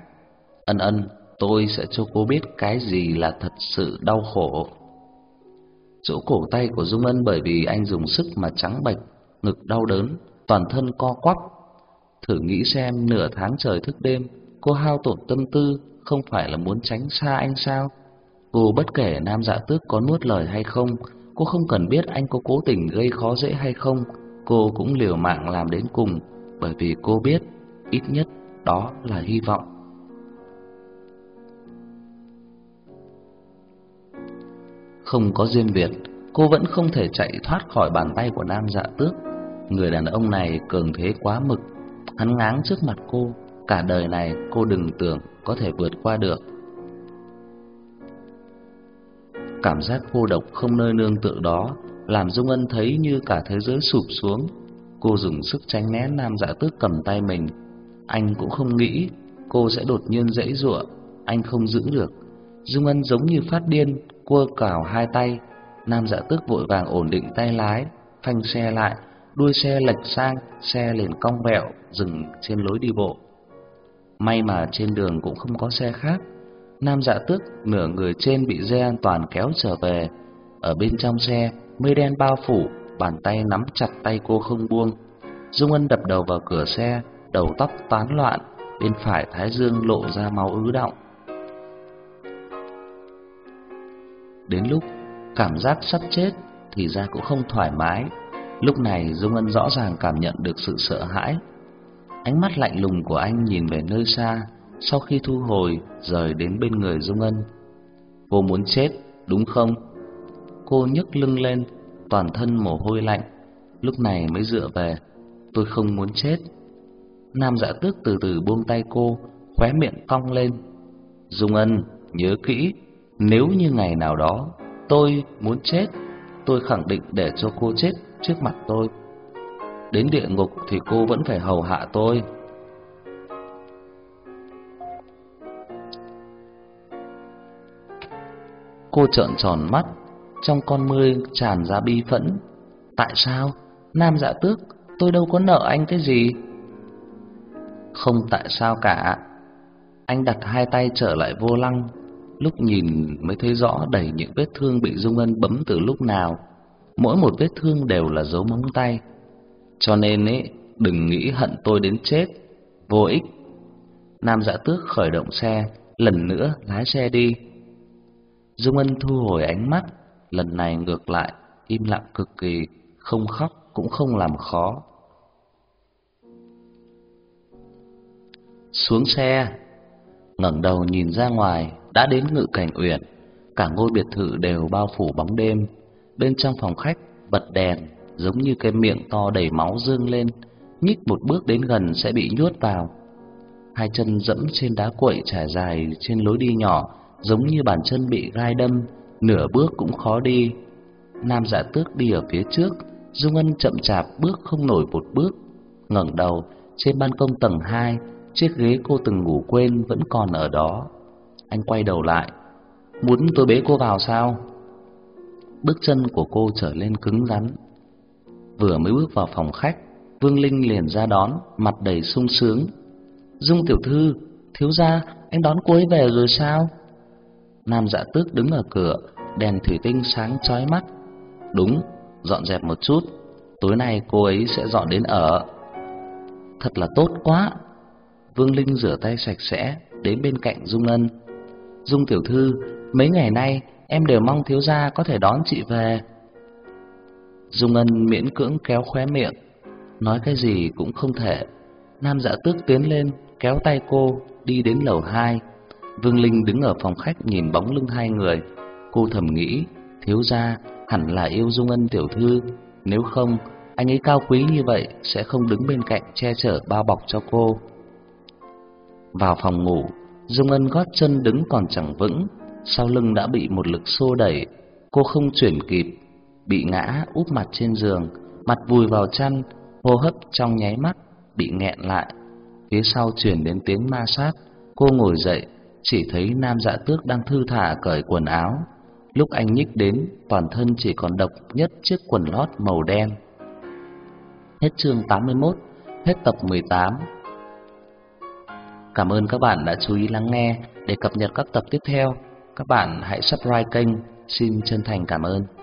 ân ân, tôi sẽ cho cô biết cái gì là thật sự đau khổ. Chỗ cổ tay của Dung Ân bởi vì anh dùng sức mà trắng bệch, ngực đau đớn, toàn thân co quắp. Thử nghĩ xem nửa tháng trời thức đêm, cô hao tổn tâm tư không phải là muốn tránh xa anh sao? Cô bất kể nam dạ tước có nuốt lời hay không, cô không cần biết anh có cố tình gây khó dễ hay không, cô cũng liều mạng làm đến cùng, bởi vì cô biết ít nhất đó là hy vọng. Không có duyên Việt, cô vẫn không thể chạy thoát khỏi bàn tay của nam dạ tước. Người đàn ông này cường thế quá mực, hắn ngáng trước mặt cô, cả đời này cô đừng tưởng có thể vượt qua được. Cảm giác cô độc không nơi nương tựa đó làm Dung Ân thấy như cả thế giới sụp xuống. Cô dùng sức tránh né nam dạ tước cầm tay mình. Anh cũng không nghĩ cô sẽ đột nhiên dãy giụa, anh không giữ được. Dung Ân giống như phát điên, cua cào hai tay. Nam dạ tước vội vàng ổn định tay lái, phanh xe lại, đuôi xe lệch sang, xe liền cong vẹo dừng trên lối đi bộ. May mà trên đường cũng không có xe khác. Nam Dạ Tước nửa người trên bị dây an toàn kéo trở về. Ở bên trong xe, mây đen bao phủ, bàn tay nắm chặt tay cô không buông. Dung Ân đập đầu vào cửa xe, đầu tóc tán loạn, bên phải thái dương lộ ra máu ứ động. Đến lúc cảm giác sắp chết thì ra cũng không thoải mái. Lúc này Dung Ân rõ ràng cảm nhận được sự sợ hãi. Ánh mắt lạnh lùng của anh nhìn về nơi xa, sau khi thu hồi rời đến bên người Dung Ân. Cô muốn chết, đúng không? Cô nhấc lưng lên, toàn thân mồ hôi lạnh, lúc này mới dựa về. Tôi không muốn chết. Nam Dạ Tước từ từ buông tay cô, khóe miệng cong lên. Dung Ân, nhớ kỹ, nếu như ngày nào đó tôi muốn chết, tôi khẳng định để cho cô chết trước mặt tôi. Đến địa ngục thì cô vẫn phải hầu hạ tôi. Cô trợn tròn mắt, trong con ngươi tràn ra bi phẫn. Tại sao? Nam dạ tước, tôi đâu có nợ anh cái gì. Không tại sao cả. Anh đặt hai tay trở lại vô lăng, lúc nhìn mới thấy rõ đầy những vết thương bị Dung Ân bấm từ lúc nào. Mỗi một vết thương đều là dấu móng tay. Cho nên ấy, đừng nghĩ hận tôi đến chết, vô ích. Nam Dạ Tước khởi động xe, lần nữa lái xe đi. Dung Ân thu hồi ánh mắt, lần này ngược lại im lặng cực kỳ, không khóc cũng không làm khó. Xuống xe, ngẩng đầu nhìn ra ngoài, đã đến Ngự Cảnh Uyển, cả ngôi biệt thự đều bao phủ bóng đêm. Bên trong phòng khách bật đèn, giống như cái miệng to đầy máu dương lên, nhích một bước đến gần sẽ bị nhuốt vào. Hai chân dẫm trên đá quậy trải dài trên lối đi nhỏ, giống như bàn chân bị gai đâm, nửa bước cũng khó đi. Nam Dạ Tước đi ở phía trước, Dung Ân chậm chạp bước không nổi một bước, ngẩng đầu, trên ban công tầng 2, chiếc ghế cô từng ngủ quên vẫn còn ở đó. Anh quay đầu lại, muốn tôi bế cô vào sao? Bước chân của cô trở lên cứng rắn. Vừa mới bước vào phòng khách, Vương Linh liền ra đón, mặt đầy sung sướng. Dung tiểu thư, thiếu gia, anh đón cô ấy về rồi sao? Nam dạ tước đứng ở cửa, đèn thủy tinh sáng chói mắt. Đúng, dọn dẹp một chút, tối nay cô ấy sẽ dọn đến ở. Thật là tốt quá. Vương Linh rửa tay sạch sẽ, đến bên cạnh Dung Ân. Dung tiểu thư, mấy ngày nay em đều mong thiếu gia có thể đón chị về. Dung Ân miễn cưỡng kéo khóe miệng, nói cái gì cũng không thể. Nam Dạ Tước tiến lên, kéo tay cô đi đến lầu 2. Vương Linh đứng ở phòng khách nhìn bóng lưng hai người, cô thầm nghĩ, thiếu gia hẳn là yêu Dung Ân tiểu thư, nếu không, anh ấy cao quý như vậy sẽ không đứng bên cạnh che chở bao bọc cho cô. Vào phòng ngủ, Dung Ân gót chân đứng còn chẳng vững, sau lưng đã bị một lực xô đẩy, cô không chuyển kịp, bị ngã úp mặt trên giường, mặt vùi vào chăn, hô hấp trong nháy mắt bị nghẹn lại. Phía sau truyền đến tiếng ma sát, cô ngồi dậy, chỉ thấy Nam Dạ Tước đang thư thả cởi quần áo. Lúc anh nhích đến, toàn thân chỉ còn độc nhất chiếc quần lót màu đen. Hết chương 81, hết tập 18. Cảm ơn các bạn đã chú ý lắng nghe. Để cập nhật các tập tiếp theo, các bạn hãy subscribe kênh. Xin chân thành cảm ơn.